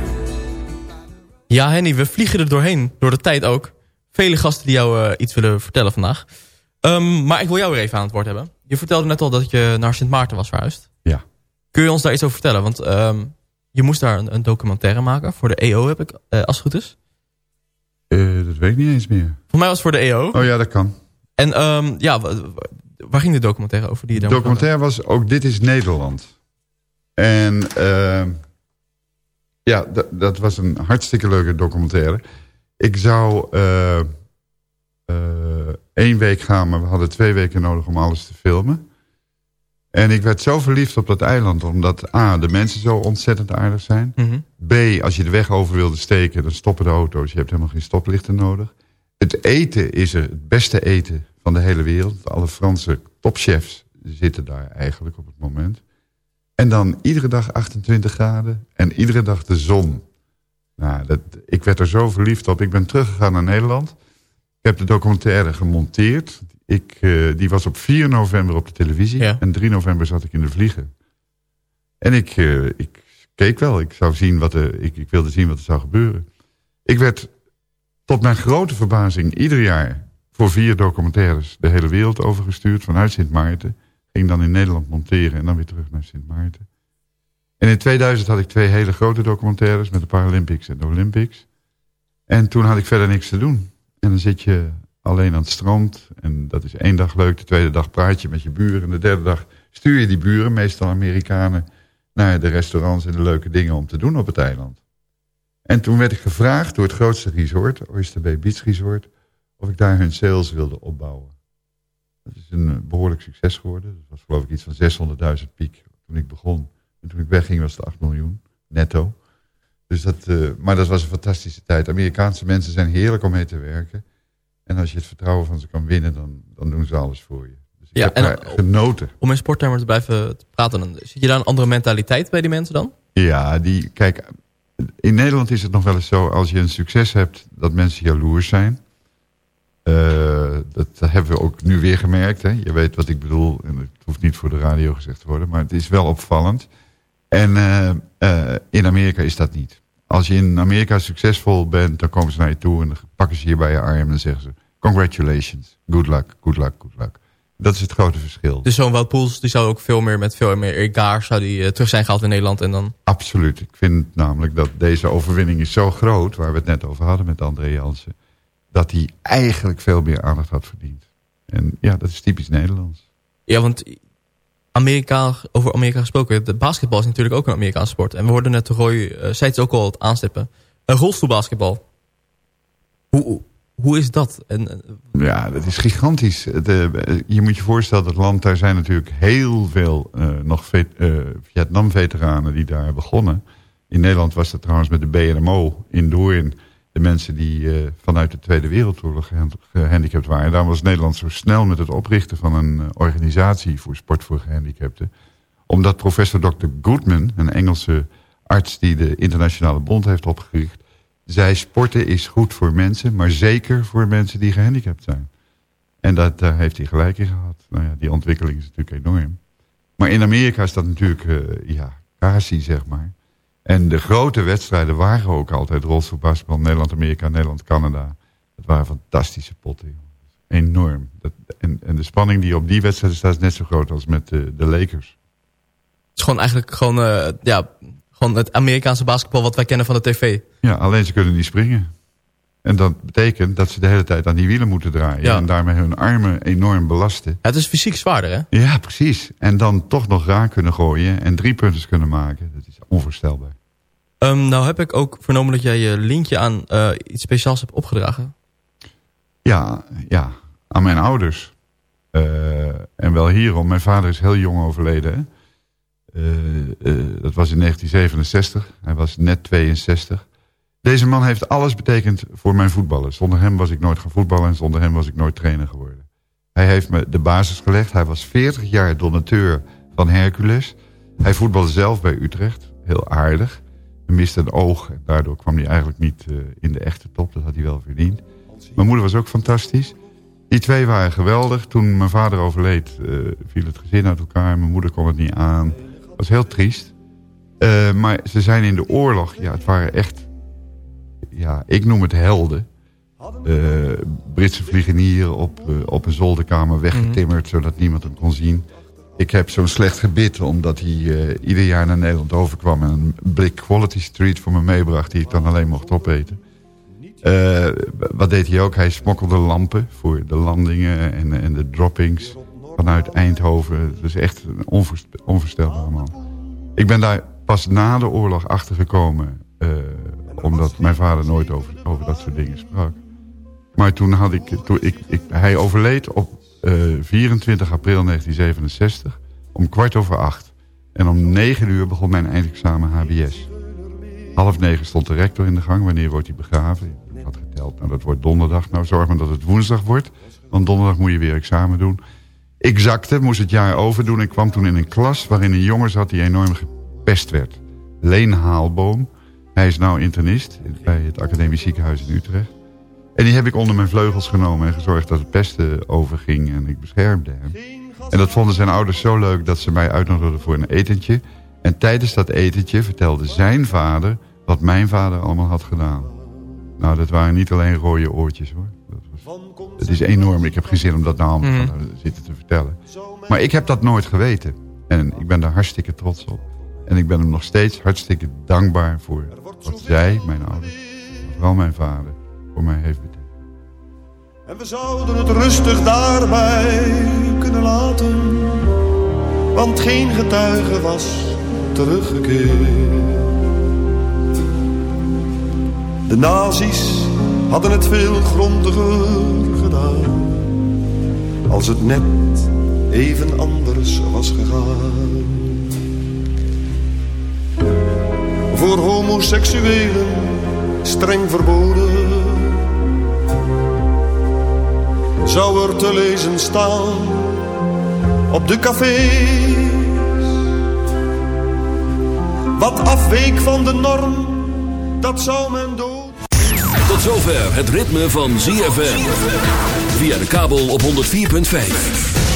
Ja, Henny, we vliegen er doorheen. Door de tijd ook. Vele gasten die jou eh, iets willen vertellen vandaag. Ehm, maar ik wil jou weer even aan het woord hebben. Je vertelde net al dat je naar Sint Maarten was verhuisd. Ja. Kun je ons daar iets over vertellen? Want ehm, je moest daar een, een, documentaire maken. Voor de EO heb ik, eh, als het goed is. Uh, dat weet ik niet eens meer. Voor mij was het voor de EO. Oh ja, dat kan. En um, ja, waar ging de documentaire over? Die de documentaire was ook Dit is Nederland. En uh, ja, dat was een hartstikke leuke documentaire. Ik zou uh, één week gaan, maar we hadden twee weken nodig om alles te filmen. En ik werd zo verliefd op dat eiland, omdat A, de mensen zo ontzettend aardig zijn. Mm -hmm. B, als je de weg over wilde steken, dan stoppen de auto's. Je hebt helemaal geen stoplichten nodig. Het eten is er het beste eten van de hele wereld. Alle Franse topchefs zitten daar eigenlijk op het moment. En dan iedere dag 28 graden en iedere dag de zon. Nou, dat, ik werd er zo verliefd op. Ik ben teruggegaan naar Nederland. Ik heb de documentaire gemonteerd. Ik, uh, die was op 4 november op de televisie. Ja. En 3 november zat ik in de vliegen. En ik, uh, ik keek wel. Ik, zou zien wat er, ik, ik wilde zien wat er zou gebeuren. Ik werd tot mijn grote verbazing ieder jaar voor vier documentaires de hele wereld overgestuurd vanuit Sint Maarten. Ging dan in Nederland monteren en dan weer terug naar Sint Maarten. En in 2000 had ik twee hele grote documentaires met de Paralympics en de Olympics. En toen had ik verder niks te doen. En dan zit je alleen aan het strand. En dat is één dag leuk. De tweede dag praat je met je buren. En de derde dag stuur je die buren, meestal Amerikanen, naar de restaurants en de leuke dingen om te doen op het eiland. En toen werd ik gevraagd door het grootste resort, Oyster Bay Beach Resort, of ik daar hun sales wilde opbouwen. Dat is een behoorlijk succes geworden. Dat was geloof ik iets van 600.000 piek toen ik begon. En toen ik wegging was het 8 miljoen, netto. Dus dat, uh, maar dat was een fantastische tijd. Amerikaanse mensen zijn heerlijk om mee te werken. En als je het vertrouwen van ze kan winnen, dan, dan doen ze alles voor je. Dus ik ja, heb en genoten. Om in sporttermen te blijven praten, dan, zit je daar een andere mentaliteit bij die mensen dan? Ja, die, kijk, in Nederland is het nog wel eens zo, als je een succes hebt, dat mensen jaloers zijn. Uh, dat hebben we ook nu weer gemerkt. Hè? Je weet wat ik bedoel. En het hoeft niet voor de radio gezegd te worden. Maar het is wel opvallend. En uh, uh, in Amerika is dat niet. Als je in Amerika succesvol bent, dan komen ze naar je toe. En dan pakken ze je bij je arm en dan zeggen ze... Congratulations, good luck, good luck, good luck. Dat is het grote verschil. Dus zo'n Wout Poels, die zou ook veel meer met veel meer egaar... zou die terug zijn gehaald in Nederland en dan... Absoluut. Ik vind namelijk dat deze overwinning is zo groot... waar we het net over hadden met André Jansen dat hij eigenlijk veel meer aandacht had verdiend. En ja, dat is typisch Nederlands. Ja, want Amerika, over Amerika gesproken, de basketbal is natuurlijk ook een Amerikaanse sport. En we hoorden net Roy, uh, het ook al het aanstippen. Een rolstoelbasketbal. Hoe, hoe is dat? En, eh, Ja, dat is gigantisch. De, je moet je voorstellen dat land, daar zijn natuurlijk heel veel nog vet, Vietnam-veteranen die daar begonnen. In Nederland was dat trouwens met de BNMO in Doorn. De mensen die uh, vanuit de Tweede Wereldoorlog gehandicapt waren. Daarom was Nederland zo snel met het oprichten van een organisatie voor sport voor gehandicapten. Omdat professor Dr. Goodman, een Engelse arts die de internationale bond heeft opgericht zei sporten is goed voor mensen, maar zeker voor mensen die gehandicapt zijn. En dat, daar heeft hij gelijk in gehad. Nou ja, die ontwikkeling is natuurlijk enorm. Maar in Amerika is dat natuurlijk, uh, ja, casie zeg maar. En de grote wedstrijden waren ook altijd rolstoelbasketbal, Nederland-Amerika, Nederland-Canada. Het waren fantastische potten. Enorm. Dat, en, en de spanning die op die wedstrijden staat is net zo groot als met de, de Lakers. Het is gewoon eigenlijk gewoon, uh, ja, gewoon het Amerikaanse basketbal wat wij kennen van de tv. Ja, alleen ze kunnen niet springen. En dat betekent dat ze de hele tijd aan die wielen moeten draaien. Ja. En daarmee hun armen enorm belasten. het is fysiek zwaarder, hè? Ja, precies. En dan toch nog raak kunnen gooien en drie punten kunnen maken. Dat is onvoorstelbaar. Um, nou heb ik ook vernomen dat jij je linkje aan uh, iets speciaals hebt opgedragen. Ja, ja aan mijn ouders. Uh, en wel hierom. Mijn vader is heel jong overleden. Uh, dat was in 1967. Hij was net 62. Deze man heeft alles betekend voor mijn voetballen. Zonder hem was ik nooit gaan voetballen en zonder hem was ik nooit trainer geworden. Hij heeft me de basis gelegd. Hij was 40 jaar donateur van Hercules. Hij voetbalde zelf bij Utrecht. Heel aardig. Hij miste een oog. En daardoor kwam hij eigenlijk niet uh, in de echte top. Dat had hij wel verdiend. Mijn moeder was ook fantastisch. Die twee waren geweldig. Toen mijn vader overleed viel het gezin uit elkaar. Mijn moeder kon het niet aan. Was heel triest. Uh, maar ze zijn in de oorlog, ja, het waren echt, ja, ik noem het helden. Uh, Britse vliegenieren op, uh, op een zolderkamer weggetimmerd, mm -hmm. zodat niemand hem kon zien. Ik heb zo'n slecht gebit, omdat hij ieder jaar naar Nederland overkwam... en een blik Quality Street voor me meebracht, die ik dan alleen mocht opeten. wat deed hij ook? Hij smokkelde lampen voor de landingen en, en de droppings vanuit Eindhoven. Dus echt een onvoorst onvoorstelbare man. Ik ben daar pas na de oorlog achtergekomen. Uh, omdat mijn vader nooit over, over dat soort dingen sprak. Maar toen had ik... Toen ik, ik hij overleed op uh, 24 april 1967. Om kwart over acht. En om negen uur begon mijn eindexamen HBS. Half negen stond de rector in de gang. Wanneer wordt hij begraven? Ik had geteld. Nou, dat wordt donderdag. Nou, zorg maar dat het woensdag wordt. Want donderdag moet je weer examen doen. Ik zakte, moest het jaar overdoen. Ik kwam toen in een klas waarin een jongen zat die enorm gepest werd. Leen Haalboom. Hij is nou internist bij het Academisch Ziekenhuis in Utrecht. En die heb ik onder mijn vleugels genomen en gezorgd dat het pesten overging. En ik beschermde hem. En dat vonden zijn ouders zo leuk dat ze mij uitnodigden voor een etentje. En tijdens dat etentje vertelde zijn vader wat mijn vader allemaal had gedaan. Nou, dat waren niet alleen rode oortjes hoor. Het is enorm. Ik heb geen zin om dat nou allemaal mm. zitten te vertellen. Maar ik heb dat nooit geweten. En ik ben daar hartstikke trots op. En ik ben hem nog steeds hartstikke dankbaar voor wat zij, mijn ouders, vooral mijn vader, voor mij heeft betekend. En we zouden het rustig daarbij kunnen laten. Want geen getuige was teruggekeerd. De nazi's hadden het veel grondiger gedaan. Als het net even anders was gegaan. Voor homoseksuelen streng verboden. Zou er te lezen staan op de cafés. Wat afweek van de norm, dat zou men dood. Tot zover het ritme van ZFM. Via de kabel op 104.5.